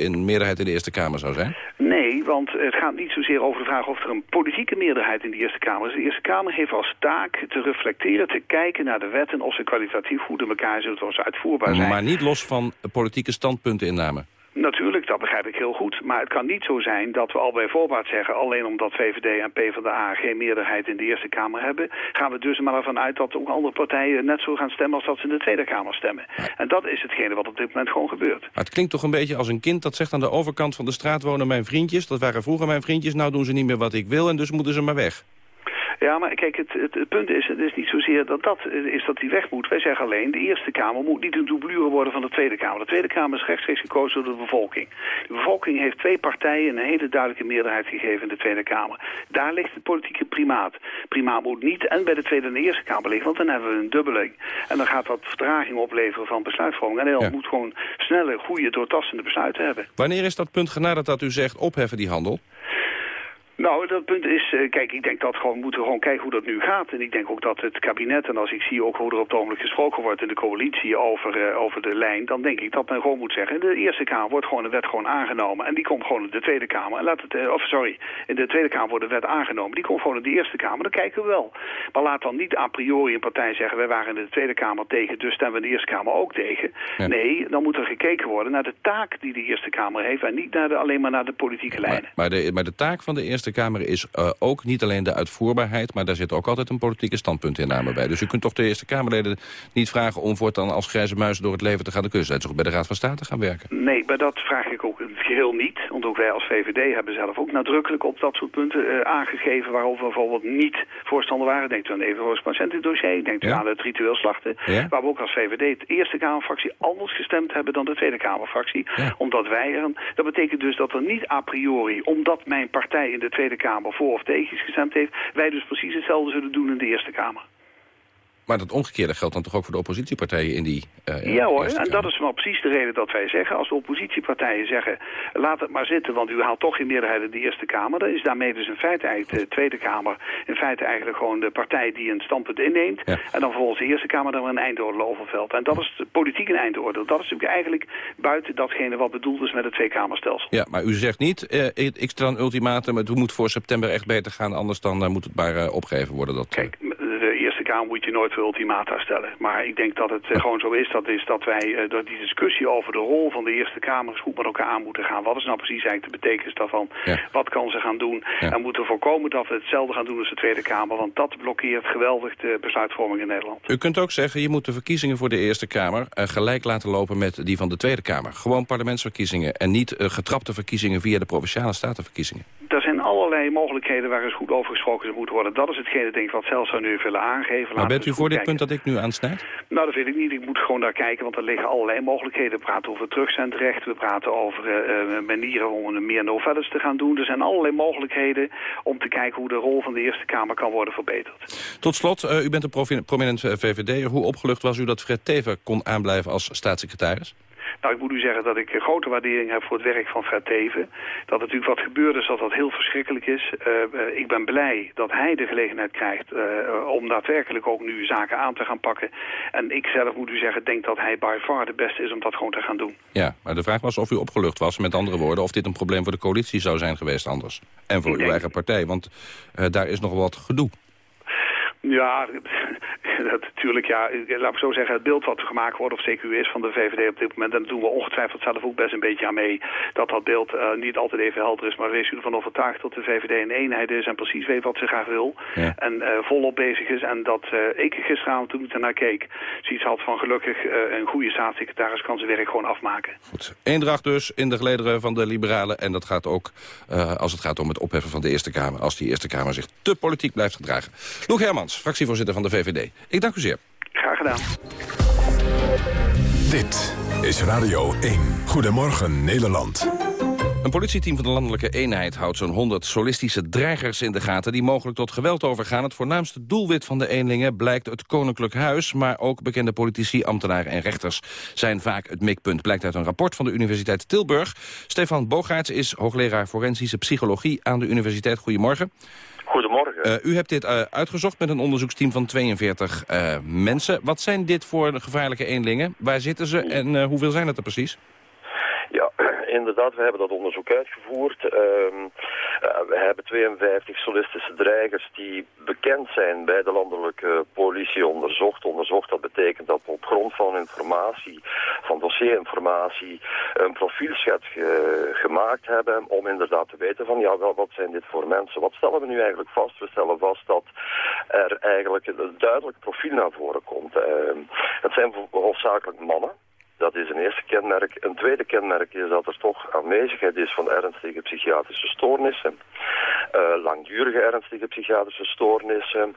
een meerderheid in de Eerste Kamer zou zijn? Nee, want het gaat niet zozeer over de vraag of er een politieke meerderheid in de Eerste Kamer is. De Eerste Kamer heeft als taak te reflecteren, te kijken naar de wetten of ze kwalitatief goed in elkaar zitten of ze uitvoerbaar zijn. Maar niet los van politieke standpunteninname. Natuurlijk, dat begrijp ik heel goed. Maar het kan niet zo zijn dat we al bij voorbaat zeggen... alleen omdat VVD en PvdA geen meerderheid in de Eerste Kamer hebben... gaan we dus maar ervan uit dat ook andere partijen net zo gaan stemmen... als dat ze in de Tweede Kamer stemmen. En dat is hetgene wat op dit moment gewoon gebeurt. Maar het klinkt toch een beetje als een kind dat zegt aan de overkant van de straat wonen mijn vriendjes. Dat waren vroeger mijn vriendjes, nou doen ze niet meer wat ik wil en dus moeten ze maar weg. Ja, maar kijk, het, het, het punt is, het is niet zozeer dat dat is dat die weg moet. Wij zeggen alleen, de Eerste Kamer moet niet een doublure worden van de Tweede Kamer. De Tweede Kamer is rechtstreeks gekozen door de bevolking. De bevolking heeft twee partijen een hele duidelijke meerderheid gegeven in de Tweede Kamer. Daar ligt het politieke primaat. Primaat moet niet en bij de Tweede en de Eerste Kamer liggen, want dan hebben we een dubbeling. En dan gaat dat vertraging opleveren van besluitvorming. En Nederland moet gewoon snelle, goede, doortastende besluiten hebben. Wanneer is dat punt genaderd dat u zegt opheffen die handel? Nou, dat punt is, eh, kijk, ik denk dat gewoon, we moeten gewoon kijken hoe dat nu gaat. En ik denk ook dat het kabinet, en als ik zie ook hoe er op het ogenblik gesproken wordt in de coalitie over, eh, over de lijn, dan denk ik dat men gewoon moet zeggen, de Eerste Kamer wordt gewoon de wet gewoon aangenomen. En die komt gewoon in de Tweede Kamer. En laat het, eh, of sorry, in de Tweede Kamer wordt de wet aangenomen. Die komt gewoon in de Eerste Kamer, dan kijken we wel. Maar laat dan niet a priori een partij zeggen, wij waren in de Tweede Kamer tegen, dus stemmen we in de Eerste Kamer ook tegen. Nee, dan moet er gekeken worden naar de taak die de Eerste Kamer heeft en niet naar de, alleen maar naar de politieke lijnen. Maar de, maar de taak van de Eerste Kamer is uh, ook niet alleen de uitvoerbaarheid... maar daar zit ook altijd een politieke standpuntinname bij. Dus u kunt toch de Eerste Kamerleden niet vragen... om voortaan als grijze muizen door het leven te gaan de kunst. toch bij de Raad van State gaan werken? Nee, maar dat vraag ik ook in het geheel niet. Want ook wij als VVD hebben zelf ook nadrukkelijk op dat soort punten uh, aangegeven... waarover we bijvoorbeeld niet voorstander waren. Denkt u aan het patiëntendossier, denkt u ja? aan het ritueel slachten... Ja? waar we ook als VVD het Eerste Kamerfractie anders gestemd hebben... dan de Tweede Kamerfractie. Ja. Omdat wij er... Dat betekent dus dat er niet a priori, omdat mijn partij in de Tweede Kamer voor of tegen gestemd heeft, wij dus precies hetzelfde zullen doen in de Eerste Kamer. Maar dat omgekeerde geldt dan toch ook voor de oppositiepartijen in die... Uh, ja hoor, en dat is wel precies de reden dat wij zeggen... als de oppositiepartijen zeggen, laat het maar zitten... want u haalt toch geen meerderheid in de Eerste Kamer... dan is daarmee dus in feite eigenlijk de Tweede Kamer... in feite eigenlijk gewoon de partij die een standpunt inneemt... Ja. en dan vervolgens de Eerste Kamer dan weer een eindoordeel overvelt. En dat is politiek een eindoordeel. Dat is natuurlijk eigenlijk buiten datgene wat bedoeld is met het tweekamerstelsel. Ja, maar u zegt niet, uh, ik stel een ultimatum... het moet voor september echt beter gaan... anders dan uh, moet het maar uh, opgegeven worden. Dat, Kijk, moet je nooit veel ultimata stellen. Maar ik denk dat het uh, gewoon zo is. Dat is dat wij uh, door die discussie over de rol van de Eerste Kamer eens goed met elkaar aan moeten gaan. Wat is nou precies eigenlijk de betekenis daarvan? Ja. Wat kan ze gaan doen? Ja. En moeten voorkomen dat we hetzelfde gaan doen als de Tweede Kamer. Want dat blokkeert geweldig de besluitvorming in Nederland. U kunt ook zeggen, je moet de verkiezingen voor de Eerste Kamer uh, gelijk laten lopen met die van de Tweede Kamer. Gewoon parlementsverkiezingen en niet getrapte verkiezingen via de Provinciale Statenverkiezingen. Er zijn allerlei mogelijkheden waar eens goed over gesproken moet worden. Dat is hetgene denk ik wat zelfs zou nu willen aangeven. Maar bent u voor dit punt dat ik nu aansnijd? Nou, dat weet ik niet. Ik moet gewoon daar kijken, want er liggen allerlei mogelijkheden. We praten over terugzendrecht, we praten over uh, manieren om meer novelles te gaan doen. Er zijn allerlei mogelijkheden om te kijken hoe de rol van de Eerste Kamer kan worden verbeterd. Tot slot, uh, u bent een prominent VVD'er. Hoe opgelucht was u dat Fred Teven kon aanblijven als staatssecretaris? Nou, ik moet u zeggen dat ik een grote waardering heb voor het werk van Fred Teven. Dat natuurlijk wat gebeurd is, dat dat heel verschrikkelijk is. ik ben blij dat hij de gelegenheid krijgt om daadwerkelijk ook nu zaken aan te gaan pakken. En ik zelf moet u zeggen, denk dat hij by far de beste is om dat gewoon te gaan doen. Ja, maar de vraag was of u opgelucht was, met andere woorden... of dit een probleem voor de coalitie zou zijn geweest anders. En voor uw eigen partij, want uh, daar is nog wat gedoe. Ja, *laughs* dat, natuurlijk, ja, laat ik zo zeggen, het beeld wat gemaakt wordt, of CQ is van de VVD op dit moment, en daar doen we ongetwijfeld zelf ook best een beetje aan mee, dat dat beeld uh, niet altijd even helder is, maar wees u ervan overtuigd dat de VVD een eenheid is en precies weet wat ze graag wil, ja. en uh, volop bezig is, en dat uh, ik gisteravond toen ik ernaar keek, zoiets had van gelukkig een goede staatssecretaris kan zijn werk gewoon afmaken. Goed, eendracht dus in de gelederen van de liberalen, en dat gaat ook als het gaat om het opheffen van de Eerste Kamer, als die Eerste Kamer zich te politiek blijft gedragen. Loek Fractievoorzitter van de VVD. Ik dank u zeer. Graag gedaan. Dit is Radio 1. Goedemorgen Nederland. Een politieteam van de landelijke eenheid houdt zo'n 100 solistische dreigers in de gaten... die mogelijk tot geweld overgaan. Het voornaamste doelwit van de eenlingen blijkt het Koninklijk Huis... maar ook bekende politici, ambtenaren en rechters zijn vaak het mikpunt. Blijkt uit een rapport van de Universiteit Tilburg. Stefan Bogaerts is hoogleraar forensische psychologie aan de universiteit. Goedemorgen. Goedemorgen. Uh, u hebt dit uh, uitgezocht met een onderzoeksteam van 42 uh, mensen. Wat zijn dit voor gevaarlijke eenlingen? Waar zitten ze en hoeveel zijn het er precies? Ja, inderdaad, we hebben dat onderzoek uitgevoerd. Ehm, eh, we hebben 52 solistische dreigers die bekend zijn bij de landelijke politie onderzocht. Onderzocht, dat betekent dat op grond van informatie, van dossierinformatie, een profielschets gemaakt hebben om inderdaad te weten van ja, wel, wat zijn dit voor mensen? Wat stellen we nu eigenlijk vast? We stellen vast dat er eigenlijk een duidelijk profiel naar voren komt. Uh, het zijn hoofdzakelijk mannen. Dat is een eerste kenmerk. Een tweede kenmerk is dat er toch aanwezigheid is van ernstige psychiatrische stoornissen. Uh, langdurige ernstige psychiatrische stoornissen.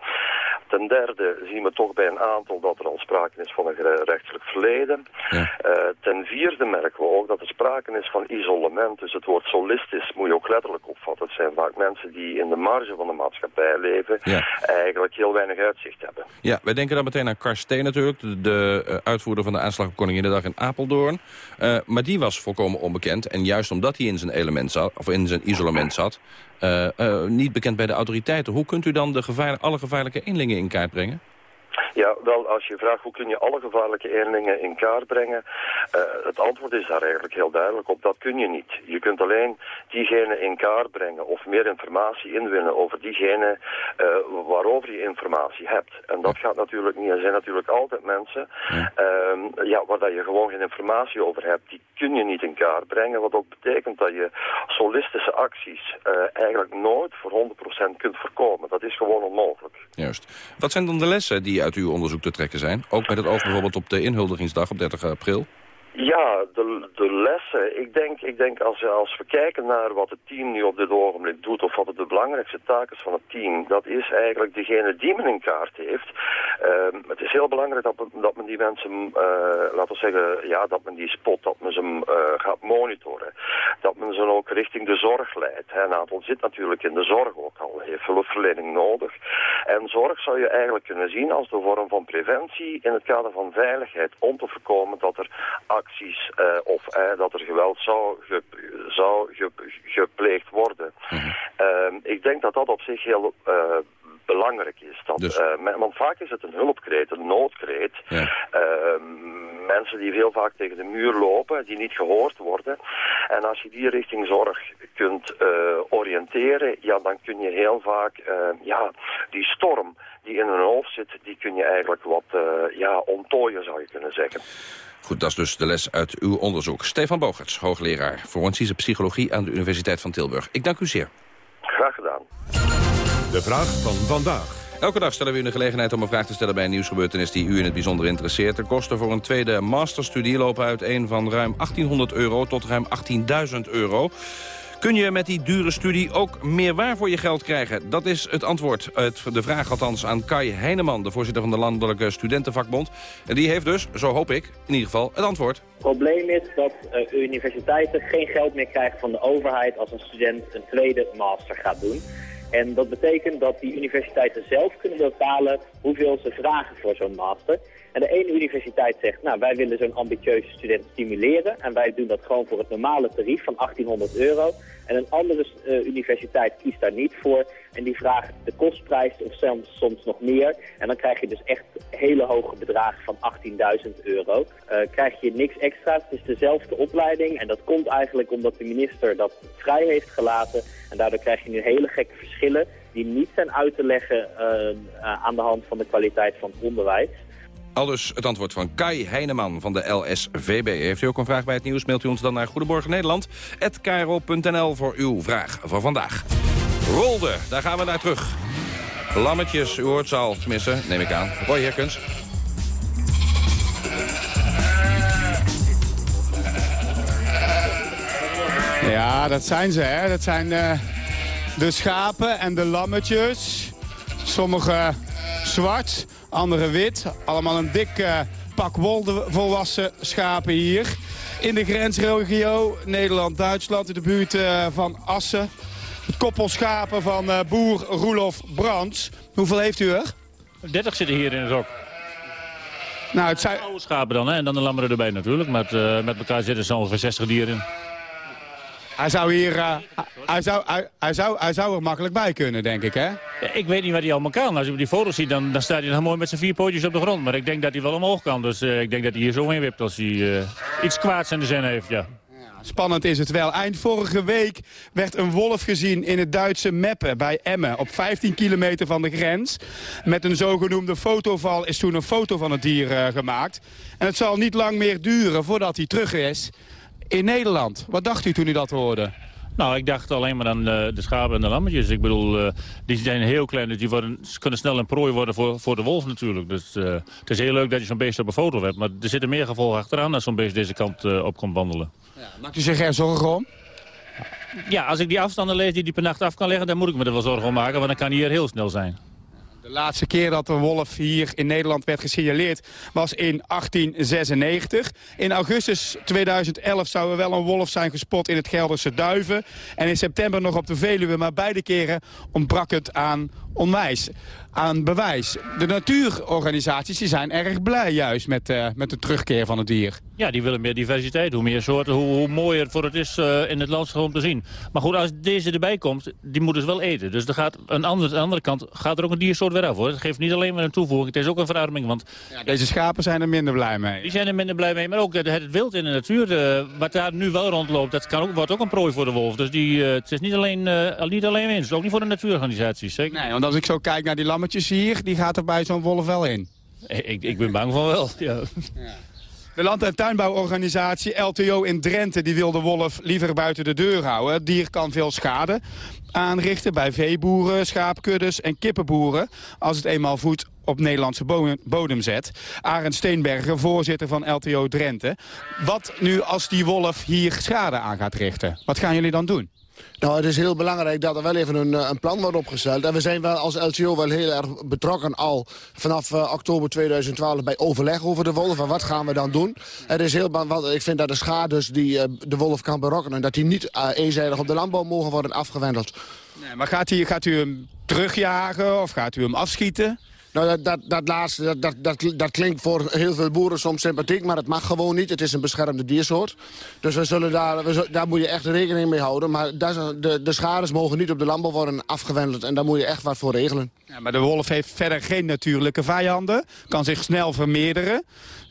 Ten derde zien we toch bij een aantal dat er al sprake is van een rechtelijk verleden. Ja. Uh, ten vierde merken we ook dat er sprake is van isolement. Dus het woord solistisch moet je ook letterlijk opvatten. Het zijn vaak mensen die in de marge van de maatschappij leven. Ja. Eigenlijk heel weinig uitzicht hebben. Ja, wij denken dan meteen aan Karsteen natuurlijk. De, de uh, uitvoerder van de aanslag op Koninginnedag in Apeldoorn. Uh, maar die was volkomen onbekend. En juist omdat hij in zijn element zat, of in zijn isolement zat... Uh, uh, niet bekend bij de autoriteiten. Hoe kunt u dan de gevaar, alle gevaarlijke eenlingen in kaart brengen? Ja, wel, als je vraagt hoe kun je alle gevaarlijke eenlingen in kaart brengen, uh, het antwoord is daar eigenlijk heel duidelijk op. Dat kun je niet. Je kunt alleen diegene in kaart brengen of meer informatie inwinnen over diegene uh, waarover je informatie hebt. En dat gaat natuurlijk niet. Er zijn natuurlijk altijd mensen. Uh, ja, waar dat je gewoon geen informatie over hebt. Die kun je niet in kaart brengen. Wat ook betekent dat je solistische acties uh, eigenlijk nooit voor 100% kunt voorkomen. Dat is gewoon onmogelijk. Juist. Wat zijn dan de lessen die uit uw onderzoek te trekken zijn? Ook met het oog bijvoorbeeld op de inhuldigingsdag op 30 april? Ja, de, de lessen. Ik denk, ik denk als, als we kijken naar wat het team nu op dit ogenblik doet... of wat de belangrijkste taak is van het team... dat is eigenlijk degene die men in kaart heeft. Uh, het is heel belangrijk dat men, dat men die mensen, uh, laten we zeggen... ja, dat men die spot, dat men ze uh, gaat monitoren. Dat men ze ook richting de zorg leidt. Een aantal zit natuurlijk in de zorg ook al. Heeft hulpverlening nodig. En zorg zou je eigenlijk kunnen zien als de vorm van preventie... in het kader van veiligheid. Om te voorkomen dat er acties uh, of uh, dat er geweld zou, ge, zou ge, gepleegd worden. Mm -hmm. uh, ik denk dat dat op zich heel belangrijk is. Dat, dus... want vaak is het een hulpkreet, een noodkreet. Ja. mensen die heel vaak tegen de muur lopen, die niet gehoord worden. En als je die richting zorg kunt oriënteren, ja, dan kun je heel vaak ja, die storm die in hun hoofd zit, die kun je eigenlijk wat ja, onttooien, zou je kunnen zeggen. Goed, dat is dus de les uit uw onderzoek. Stefan Bogerts, hoogleraar forensische psychologie aan de Universiteit van Tilburg. Ik dank u zeer. Graag gedaan. De vraag van vandaag. Elke dag stellen we u de gelegenheid om een vraag te stellen bij een nieuwsgebeurtenis die u in het bijzonder interesseert. De kosten voor een tweede masterstudie lopen uit een van ruim 1800 euro tot ruim 18.000 euro. Kun je met die dure studie ook meer waar voor je geld krijgen? Dat is het antwoord. De vraag althans aan Kai Heineman, de voorzitter van de Landelijke Studentenvakbond. En die heeft dus, zo hoop ik, in ieder geval het antwoord. Het probleem is dat uh, universiteiten geen geld meer krijgen van de overheid... als een student een tweede master gaat doen. En dat betekent dat die universiteiten zelf kunnen bepalen hoeveel ze vragen voor zo'n master... En de ene universiteit zegt, nou wij willen zo'n ambitieuze student stimuleren en wij doen dat gewoon voor het normale tarief van 1800 euro. En een andere uh, universiteit kiest daar niet voor en die vraagt de kostprijs of soms, soms nog meer. En dan krijg je dus echt hele hoge bedragen van 18.000 euro. Uh, krijg je niks extra's, het is dezelfde opleiding en dat komt eigenlijk omdat de minister dat vrij heeft gelaten. En daardoor krijg je nu hele gekke verschillen die niet zijn uit te leggen uh, aan de hand van de kwaliteit van het onderwijs. Al dus het antwoord van Kai Heineman van de LSVB. Heeft u ook een vraag bij het nieuws, mailt u ons dan naar Goedemorgen Nederland. voor uw vraag van vandaag. Rolde, daar gaan we naar terug. Lammetjes, u hoort ze al, tenminste, neem ik aan. Roy Herkens. Ja, dat zijn ze, hè. Dat zijn uh, de schapen en de lammetjes. Sommige zwart, andere wit. Allemaal een dik uh, pak wol, de volwassen schapen hier. In de grensregio Nederland-Duitsland, in de buurt uh, van Assen. Het koppel schapen van uh, boer Roelof Brands. Hoeveel heeft u er? 30 zitten hier in het hok. Nou, het zijn... Oude schapen dan, hè? en dan de lammeren erbij natuurlijk. Met, uh, met elkaar zitten ze ongeveer 60 dieren. Hij zou hier, uh, hij, zou, hij, hij, zou, hij zou er makkelijk bij kunnen, denk ik, hè? Ik weet niet wat hij allemaal kan. Als je op die foto's ziet, dan, dan staat hij nog mooi met zijn vier pootjes op de grond. Maar ik denk dat hij wel omhoog kan. Dus uh, ik denk dat hij hier zo heen wipt als hij iets kwaads in de zin heeft, ja. Spannend is het wel. Eind vorige week werd een wolf gezien in het Duitse Meppen bij Emmen. Op 15 kilometer van de grens. Met een zogenoemde fotoval is toen een foto van het dier uh, gemaakt. En het zal niet lang meer duren voordat hij terug is in Nederland. Wat dacht u toen u dat hoorde? Nou, ik dacht alleen maar aan uh, de schapen en de lammetjes. Ik bedoel, uh, die zijn heel klein, dus die worden, ze kunnen snel een prooi worden voor, voor de wolf natuurlijk. Dus uh, het is heel leuk dat je zo'n beest op een foto hebt. Maar er zitten meer gevolgen achteraan als zo'n beest deze kant op komt wandelen. Ja, maakt u zich er zorgen om? Ja, als ik die afstanden lees die die per nacht af kan leggen, dan moet ik me er wel zorgen om maken. Want dan kan hij hier heel snel zijn. De laatste keer dat de wolf hier in Nederland werd gesignaleerd was in 1896. In augustus 2011 zou er wel een wolf zijn gespot in het Gelderse Duiven. En in september nog op de Veluwe, maar beide keren ontbrak het aan onwijs aan bewijs. De natuurorganisaties die zijn erg blij juist met, uh, met de terugkeer van het dier. Ja, die willen meer diversiteit. Hoe meer soorten, hoe, hoe mooier het voor het is uh, in het landschap om te zien. Maar goed, als deze erbij komt, die moet dus wel eten. Dus er gaat, aan, de andere, aan de andere kant gaat er ook een diersoort weer af. Hoor. Het geeft niet alleen maar een toevoeging, het is ook een verarming. Want ja, deze schapen zijn er minder blij mee. Die zijn er minder blij mee, maar ook het, het wild in de natuur, uh, wat daar nu wel rondloopt, dat kan ook, wordt ook een prooi voor de wolf. Dus die, het is niet alleen, niet alleen winst, ook niet voor de natuurorganisaties. Zeker? Nee, want als ik zo kijk naar die lammetjes hier, die gaat er bij zo'n wolf wel in. Ik, ik ben bang van wel, ja. ja. De land- en tuinbouworganisatie LTO in Drenthe die wil de wolf liever buiten de deur houden. Het dier kan veel schade aanrichten bij veeboeren, schaapkuddes en kippenboeren... als het eenmaal voet op Nederlandse bodem zet. Arend Steenberger, voorzitter van LTO Drenthe. Wat nu als die wolf hier schade aan gaat richten? Wat gaan jullie dan doen? Nou, het is heel belangrijk dat er wel even een, een, plan wordt opgesteld. En we zijn wel als LTO wel heel erg betrokken al vanaf uh, oktober 2012 bij overleg over de wolf. En wat gaan we dan doen? Het is heel, ik vind dat de schades die uh, de wolf kan berokkenen... dat die niet eenzijdig op de landbouw mogen worden afgewendeld. Nee, maar gaat, hij, gaat u hem terugjagen of gaat u hem afschieten? Nou, dat, dat, dat laatste, dat, dat, dat, klinkt voor heel veel boeren soms sympathiek, maar het mag gewoon niet. Het is een beschermde diersoort. Dus we zullen daar, we, daar moet je echt rekening mee houden. Maar de, de schades mogen niet op de landbouw worden afgewendeld. En daar moet je echt wat voor regelen. Ja, maar de wolf heeft verder geen natuurlijke vijanden. Kan zich snel vermeerderen.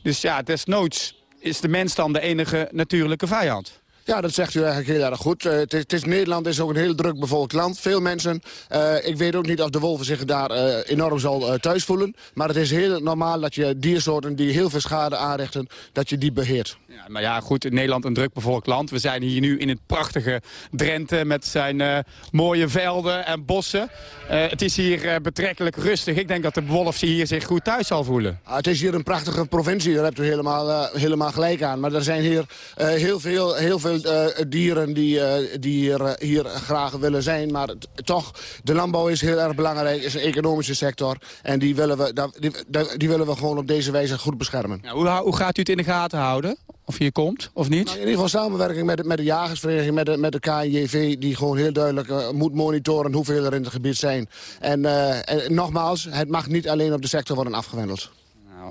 Dus ja, desnoods is de mens dan de enige natuurlijke vijand. Ja, dat zegt u eigenlijk heel erg goed. Uh, het, is, het is, Nederland is ook een heel druk bevolkt land. Veel mensen. Uh, ik weet ook niet of de wolven zich daar uh, enorm zal thuis voelen. Maar het is heel normaal dat je diersoorten die heel veel schade aanrichten... dat je die beheert. Ja, maar ja, goed, in Nederland een druk bevolkt land. We zijn hier nu in het prachtige Drenthe met zijn mooie velden en bossen. het is hier betrekkelijk rustig. Ik denk dat de wolf hier zich goed thuis zal voelen. Ah, het is hier een prachtige provincie, daar hebt u helemaal, helemaal gelijk aan. Maar er zijn hier heel veel... Heel veel uh, dieren die, uh, die hier, hier, graag willen zijn. Maar toch, de landbouw is heel erg belangrijk. is een economische sector. En die willen we, die, die willen we gewoon op deze wijze goed beschermen. Ja, hoe, hoe, gaat u het in de gaten houden? Of je komt, of niet? Nou, in ieder geval samenwerking met de, met de jagersvereniging, met de, met de KNJV... die gewoon heel duidelijk moet monitoren hoeveel er in het gebied zijn. En, en nogmaals, het mag niet alleen op de sector worden afgewendeld.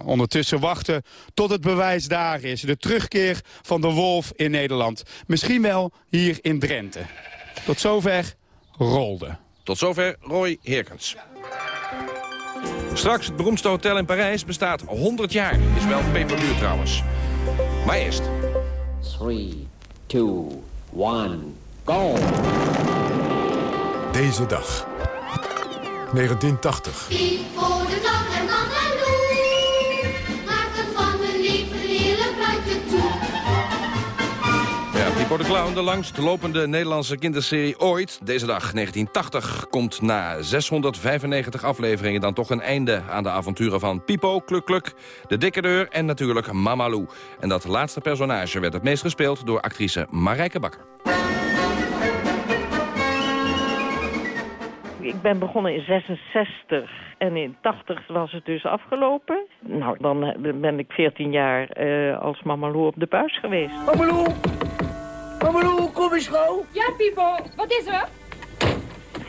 Ondertussen wachten tot het bewijs daar is. De terugkeer van de wolf in Nederland. Misschien wel hier in Drenthe. Tot zover Rolde. Tot zover Roy Heerkens. Straks, het beroemdste hotel in Parijs bestaat 100 jaar. Is wel peperduur trouwens. Maar eerst. 3, 2, 1, go! Deze dag. 1980. Pipo de dag en Pipo de Clown, de langst lopende Nederlandse kinderserie ooit. Deze dag, 1980, komt na 695 afleveringen... dan toch een einde aan de avonturen van Pipo, Kluk Kluk... de dikke deur en natuurlijk Mama Lou. En dat laatste personage werd het meest gespeeld door actrice Marijke Bakker. Ik ben begonnen in 66 en in 80 was het dus afgelopen. Nou, dan eh, ben ik 14 jaar eh, als Mamalou op de buis geweest. Mamalou! Mamalou, kom eens gauw! Ja, Pipo, wat is er?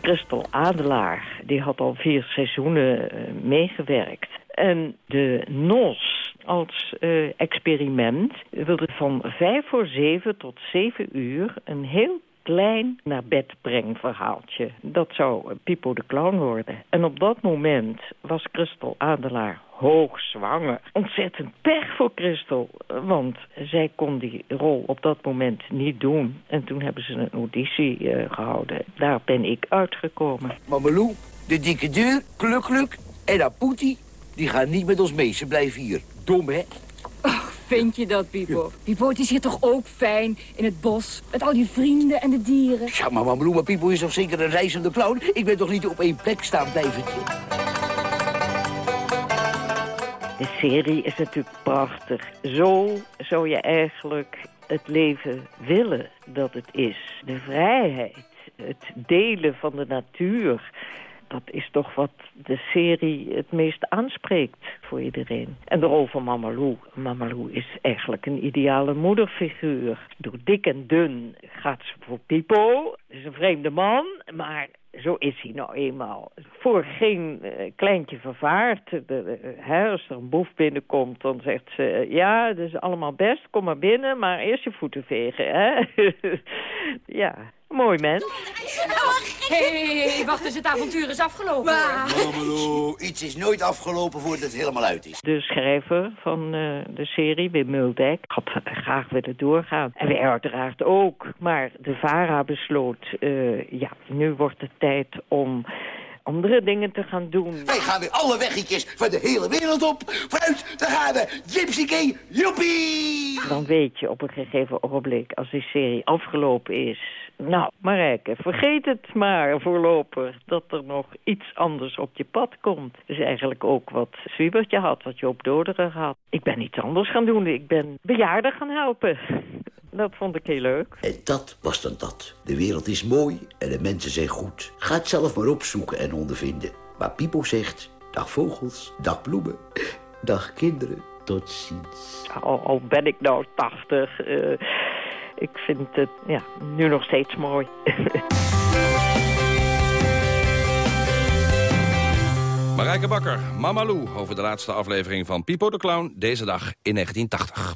Christel Adelaar, die had al vier seizoenen eh, meegewerkt. En de NOS als eh, experiment wilde van vijf voor zeven tot zeven uur een heel klein naar bed breng verhaaltje. Dat zou Pipo de Clown worden. En op dat moment was Christel Adelaar hoogzwanger. Ontzettend pech voor Christel, want zij kon die rol op dat moment niet doen. En toen hebben ze een auditie eh, gehouden. Daar ben ik uitgekomen. Mamalou, de dikke deur, kluk kluk en Aputi, die gaan niet met ons mee. Ze blijven hier. Dom, hè? Vind je dat, Pipo? Pipo, het is hier toch ook fijn in het bos met al die vrienden en de dieren? Ja, maar Mamalou, maar Pipo is toch zeker een reizende clown? Ik ben toch niet op één plek staan blijvend. De serie is natuurlijk prachtig. Zo zou je eigenlijk het leven willen dat het is. De vrijheid, het delen van de natuur... dat is toch wat de serie het meest aanspreekt voor iedereen. En de rol van Mamalou. Mamalou is eigenlijk een ideale moederfiguur. Door dik en dun gaat ze voor Pipo. is een vreemde man, maar zo is hij nou eenmaal. Voor geen eh, kleintje vervaard. De, als er een boef binnenkomt, dan zegt ze... ja, het is allemaal best, kom maar binnen, maar eerst je voeten vegen. Hè? *laughs* ja, mooi mens. Hé, hey, wacht eens, het avontuur is afgelopen. Mamalou, iets is nooit afgelopen voordat het helemaal uit is. De schrijver van eh, de serie, Wim Muldijk, had graag willen doorgaan. En wij uiteraard ook. Maar de VARA besloot, eh, ja, nu wordt het tijd om andere dingen te gaan doen. Wij gaan weer alle weggetjes van de hele wereld op. Vooruit, daar gaan we. Gypsy King, joepie! Dan weet je op een gegeven ogenblik, als die serie afgelopen is... Nou, Marijke, vergeet het maar voorlopig dat er nog iets anders op je pad komt. Dus eigenlijk ook wat Zwiebertje had, wat Joop Doderen had. Ik ben iets anders gaan doen. Ik ben bejaarden gaan helpen. Dat vond ik heel leuk. En dat was dan dat. De wereld is mooi en de mensen zijn goed. Ga het zelf maar opzoeken en ondervinden. Maar Pipo zegt, dag vogels, dag bloemen, *laughs* dag kinderen, tot ziens. Al, al ben ik nou 80, eh, ik vind het ja, nu nog steeds mooi. *laughs* Marijke Bakker, Mama Lou, over de laatste aflevering van Pipo de Clown... deze dag in 1980.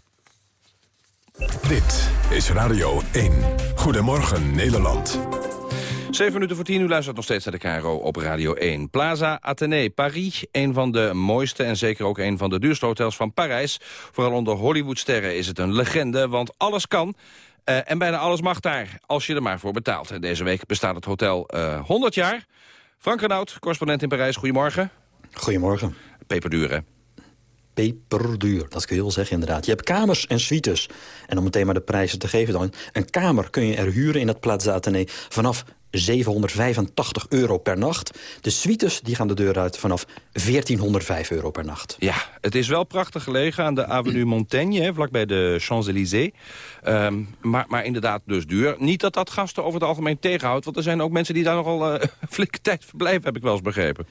Dit is Radio 1. Goedemorgen Nederland. 7 minuten voor 10 u luistert nog steeds naar de KRO op Radio 1. Plaza Athénée, Paris, een van de mooiste en zeker ook een van de duurste hotels van Parijs. Vooral onder Hollywoodsterren is het een legende, want alles kan... Uh, en bijna alles mag daar, als je er maar voor betaalt. En deze week bestaat het hotel uh, 100 jaar. Frank Renaud, correspondent in Parijs, goedemorgen. Goedemorgen. Peperduur, hè? Peperduur, dat kun je wel zeggen inderdaad. Je hebt kamers en suites. En om meteen maar de prijzen te geven dan. Een kamer kun je er huren in het Plaza Athénée vanaf 785 euro per nacht. De suites die gaan de deur uit vanaf 1405 euro per nacht. Ja, het is wel prachtig gelegen aan de Avenue *clears throat* Montaigne, hè, vlakbij de Champs-Élysées. Um, maar, maar inderdaad dus duur. Niet dat dat gasten over het algemeen tegenhoudt... want er zijn ook mensen die daar nogal uh, *laughs* flinke tijd verblijven, heb ik wel eens begrepen.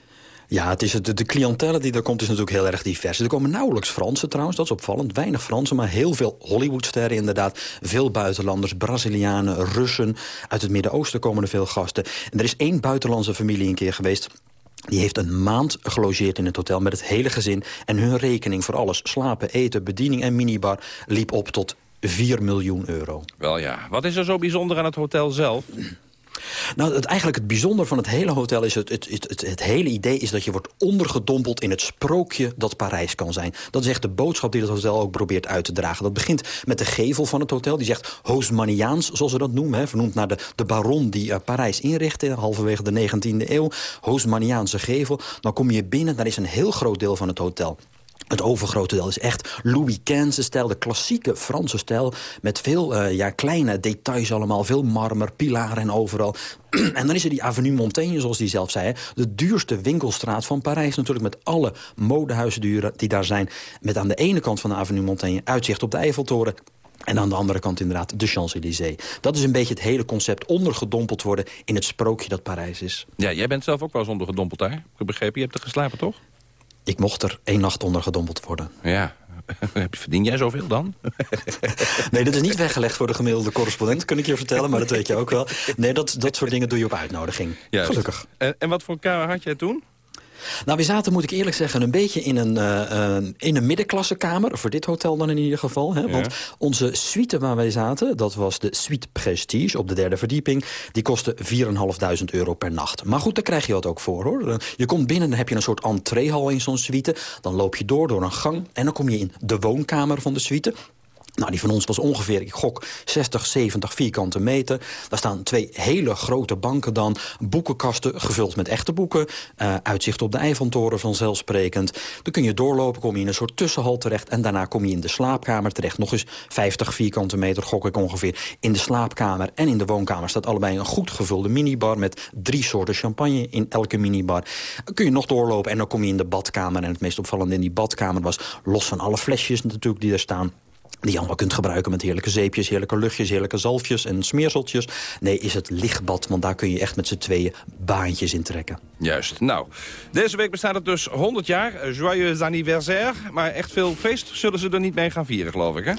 Ja, het is het, de cliëntele die er komt is natuurlijk heel erg divers. Er komen nauwelijks Fransen trouwens, dat is opvallend. Weinig Fransen, maar heel veel Hollywoodsterren inderdaad. Veel buitenlanders, Brazilianen, Russen. Uit het Midden-Oosten komen er veel gasten. En er is één buitenlandse familie een keer geweest Die heeft een maand gelogeerd in het hotel met het hele gezin. En hun rekening voor alles, slapen, eten, bediening en minibar... liep op tot 4 miljoen euro. Wel ja, wat is er zo bijzonder aan het hotel zelf? Nou, het, eigenlijk het bijzonder van het hele hotel is... Het, het, het, het, hele idee is dat je wordt ondergedompeld in het sprookje dat Parijs kan zijn. Dat is echt de boodschap die het hotel ook probeert uit te dragen. Dat begint met de gevel van het hotel. Die zegt Haussmanniaans, zoals ze dat noemen. Hè, vernoemd naar de, de baron die uh, Parijs inrichtte... halverwege de 19e eeuw. Haussmanniaanse gevel. Dan kom je binnen, daar is een heel groot deel van het hotel het overgrote deel is echt Louis XV-stijl, de klassieke Franse stijl... met veel uh, ja, kleine details allemaal, veel marmer, pilaren en overal. *clears throat* en dan is er die Avenue Montaigne, zoals die zelf zei... De duurste winkelstraat van Parijs natuurlijk... met alle modehuizen die daar zijn. Met aan de ene kant van de Avenue Montaigne uitzicht op de Eiffeltoren... En aan de andere kant inderdaad de Champs-Élysées. Dat is een beetje het hele concept ondergedompeld worden... in het sprookje dat Parijs is. Ja, jij bent zelf ook wel eens ondergedompeld daar. Ik heb begrepen, je hebt er geslapen, toch? Ik mocht er één nacht onder gedompeld worden. Ja. *laughs* Verdien jij zoveel dan? *laughs* nee, dat is niet weggelegd voor de gemiddelde correspondent, kan ik je vertellen. Maar dat weet je ook wel. Nee, dat, dat soort dingen doe je op uitnodiging. Juist. Gelukkig. En, en wat voor kamer had jij toen? Nou, we zaten, moet ik eerlijk zeggen, een beetje in een, uh, in een middenklassekamer. Voor dit hotel dan in ieder geval. Hè? Ja. Want onze suite waar wij zaten, dat was de Suite Prestige op de derde verdieping. Die kostte 4.500 euro per nacht. Maar goed, daar krijg je wat ook voor hoor. Je komt binnen, dan heb je een soort entreehal in zo'n suite. Dan loop je door door een gang en dan kom je in de woonkamer van de suite. Nou, die van ons was ongeveer, ik gok, 60, 70 vierkante meter. Daar staan twee hele grote banken dan. Boekenkasten gevuld met echte boeken. Uh, uitzicht op de Eiffeltoren vanzelfsprekend. Dan kun je doorlopen, kom je in een soort tussenhal terecht... en daarna kom je in de slaapkamer terecht. Nog eens 50 vierkante meter, gok ik ongeveer. In de slaapkamer en in de woonkamer staat allebei een goed gevulde minibar... met drie soorten champagne in elke minibar. Dan kun je nog doorlopen en dan kom je in de badkamer. En het meest opvallende in die badkamer was... los van alle flesjes natuurlijk die er staan die je allemaal kunt gebruiken met heerlijke zeepjes, heerlijke luchtjes, heerlijke zalfjes en smeerseltjes. Nee, is het lichtbad, want daar kun je echt met z'n tweeën baantjes in trekken. Juist. Nou, deze week bestaat het dus 100 jaar. Joyeux anniversaire. Maar echt veel feest zullen ze er niet mee gaan vieren, geloof ik, hè?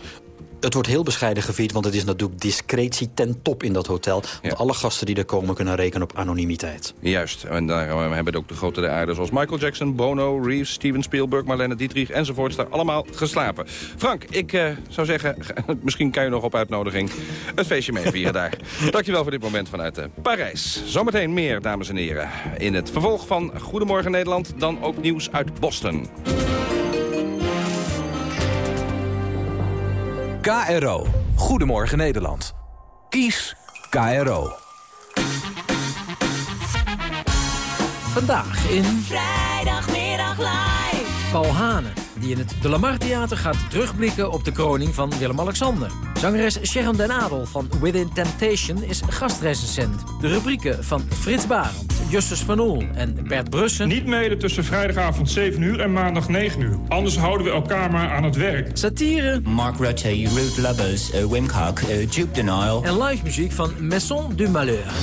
Het wordt heel bescheiden gevierd, want het is natuurlijk discretie ten top in dat hotel. Want ja. alle gasten die er komen kunnen rekenen op anonimiteit. Juist, en daar hebben we ook de grote de aarde zoals Michael Jackson, Bono, Reeves, Steven Spielberg, Marlene Dietrich enzovoorts daar allemaal geslapen. Frank, ik uh, zou zeggen, *laughs* misschien kan je nog op uitnodiging het feestje meevieren daar. *laughs* Dankjewel voor dit moment vanuit uh, Parijs. Zometeen meer, dames en heren. In het vervolg van Goedemorgen Nederland, dan ook nieuws uit Boston. KRO. Goedemorgen Nederland. Kies KRO. Vandaag in... Vrijdagmiddag live. Paul Hane, die in het De Lamar Theater gaat terugblikken op de kroning van Willem-Alexander. Zangeres Sharon Den Adel van Within Temptation is gastrecensent. De rubrieken van Frits Barend, Justus van Oel en Bert Brussen... Niet mede tussen vrijdagavond 7 uur en maandag 9 uur. Anders houden we elkaar maar aan het werk. Satire. Mark Rutte, Rude Lubbers, uh, Wim Kok, uh, Duke Denial. En live muziek van Maison du Malheur.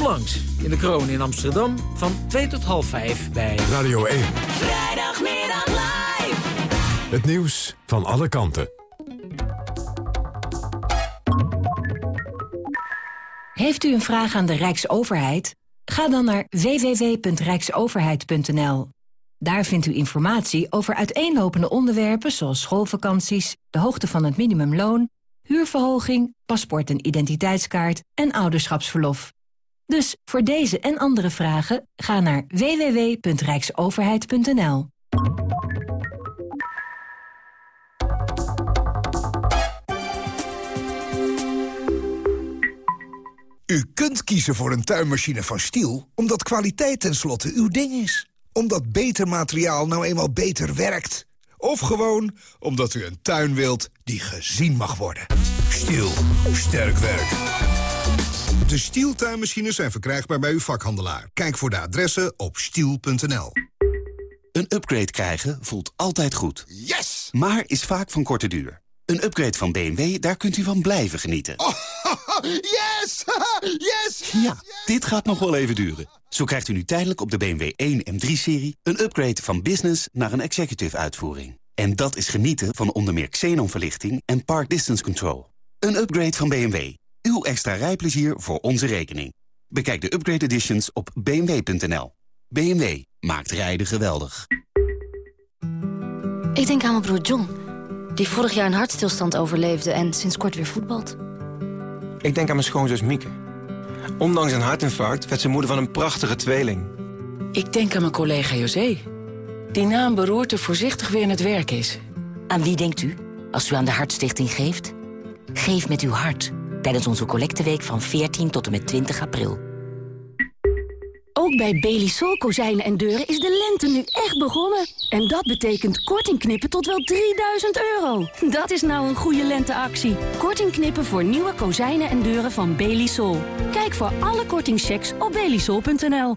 Kom langs in de Kroon in Amsterdam van 2 tot half 5 bij Radio 1. Vrijdagmiddag live. Het nieuws van alle kanten. Heeft u een vraag aan de Rijksoverheid? Ga dan naar www.rijksoverheid.nl. Daar vindt u informatie over uiteenlopende onderwerpen zoals schoolvakanties, de hoogte van het minimumloon, huurverhoging, paspoort en identiteitskaart en ouderschapsverlof. Dus voor deze en andere vragen ga naar www.rijksoverheid.nl. U kunt kiezen voor een tuinmachine van Stiel... omdat kwaliteit tenslotte uw ding is. Omdat beter materiaal nou eenmaal beter werkt. Of gewoon omdat u een tuin wilt die gezien mag worden. Stiel. Sterk werk. De Stiel tuinmachines zijn verkrijgbaar bij uw vakhandelaar. Kijk voor de adressen op stiel.nl. Een upgrade krijgen voelt altijd goed. Yes! Maar is vaak van korte duur. Een upgrade van BMW, daar kunt u van blijven genieten. Oh, *laughs* *laughs* yes! yes! Ja, dit gaat nog wel even duren. Zo krijgt u nu tijdelijk op de BMW 1 M3-serie... een upgrade van business naar een executive uitvoering. En dat is genieten van onder meer xenonverlichting en park distance control. Een upgrade van BMW. Uw extra rijplezier voor onze rekening. Bekijk de upgrade editions op bmw.nl. BMW maakt rijden geweldig. Ik denk aan mijn broer John, die vorig jaar een hartstilstand overleefde en sinds kort weer voetbalt. Ik denk aan mijn schoonzus Mieke. Ondanks een hartinfarct werd ze moeder van een prachtige tweeling. Ik denk aan mijn collega José, die na een beroerte voorzichtig weer in het werk is. Aan wie denkt u als u aan de Hartstichting geeft? Geef met uw hart tijdens onze collecteweek van 14 tot en met 20 april. Ook bij Belisol kozijnen en deuren is de lente nu echt begonnen. En dat betekent korting knippen tot wel 3000 euro. Dat is nou een goede lenteactie. Korting knippen voor nieuwe kozijnen en deuren van Belisol. Kijk voor alle kortingchecks op belisol.nl.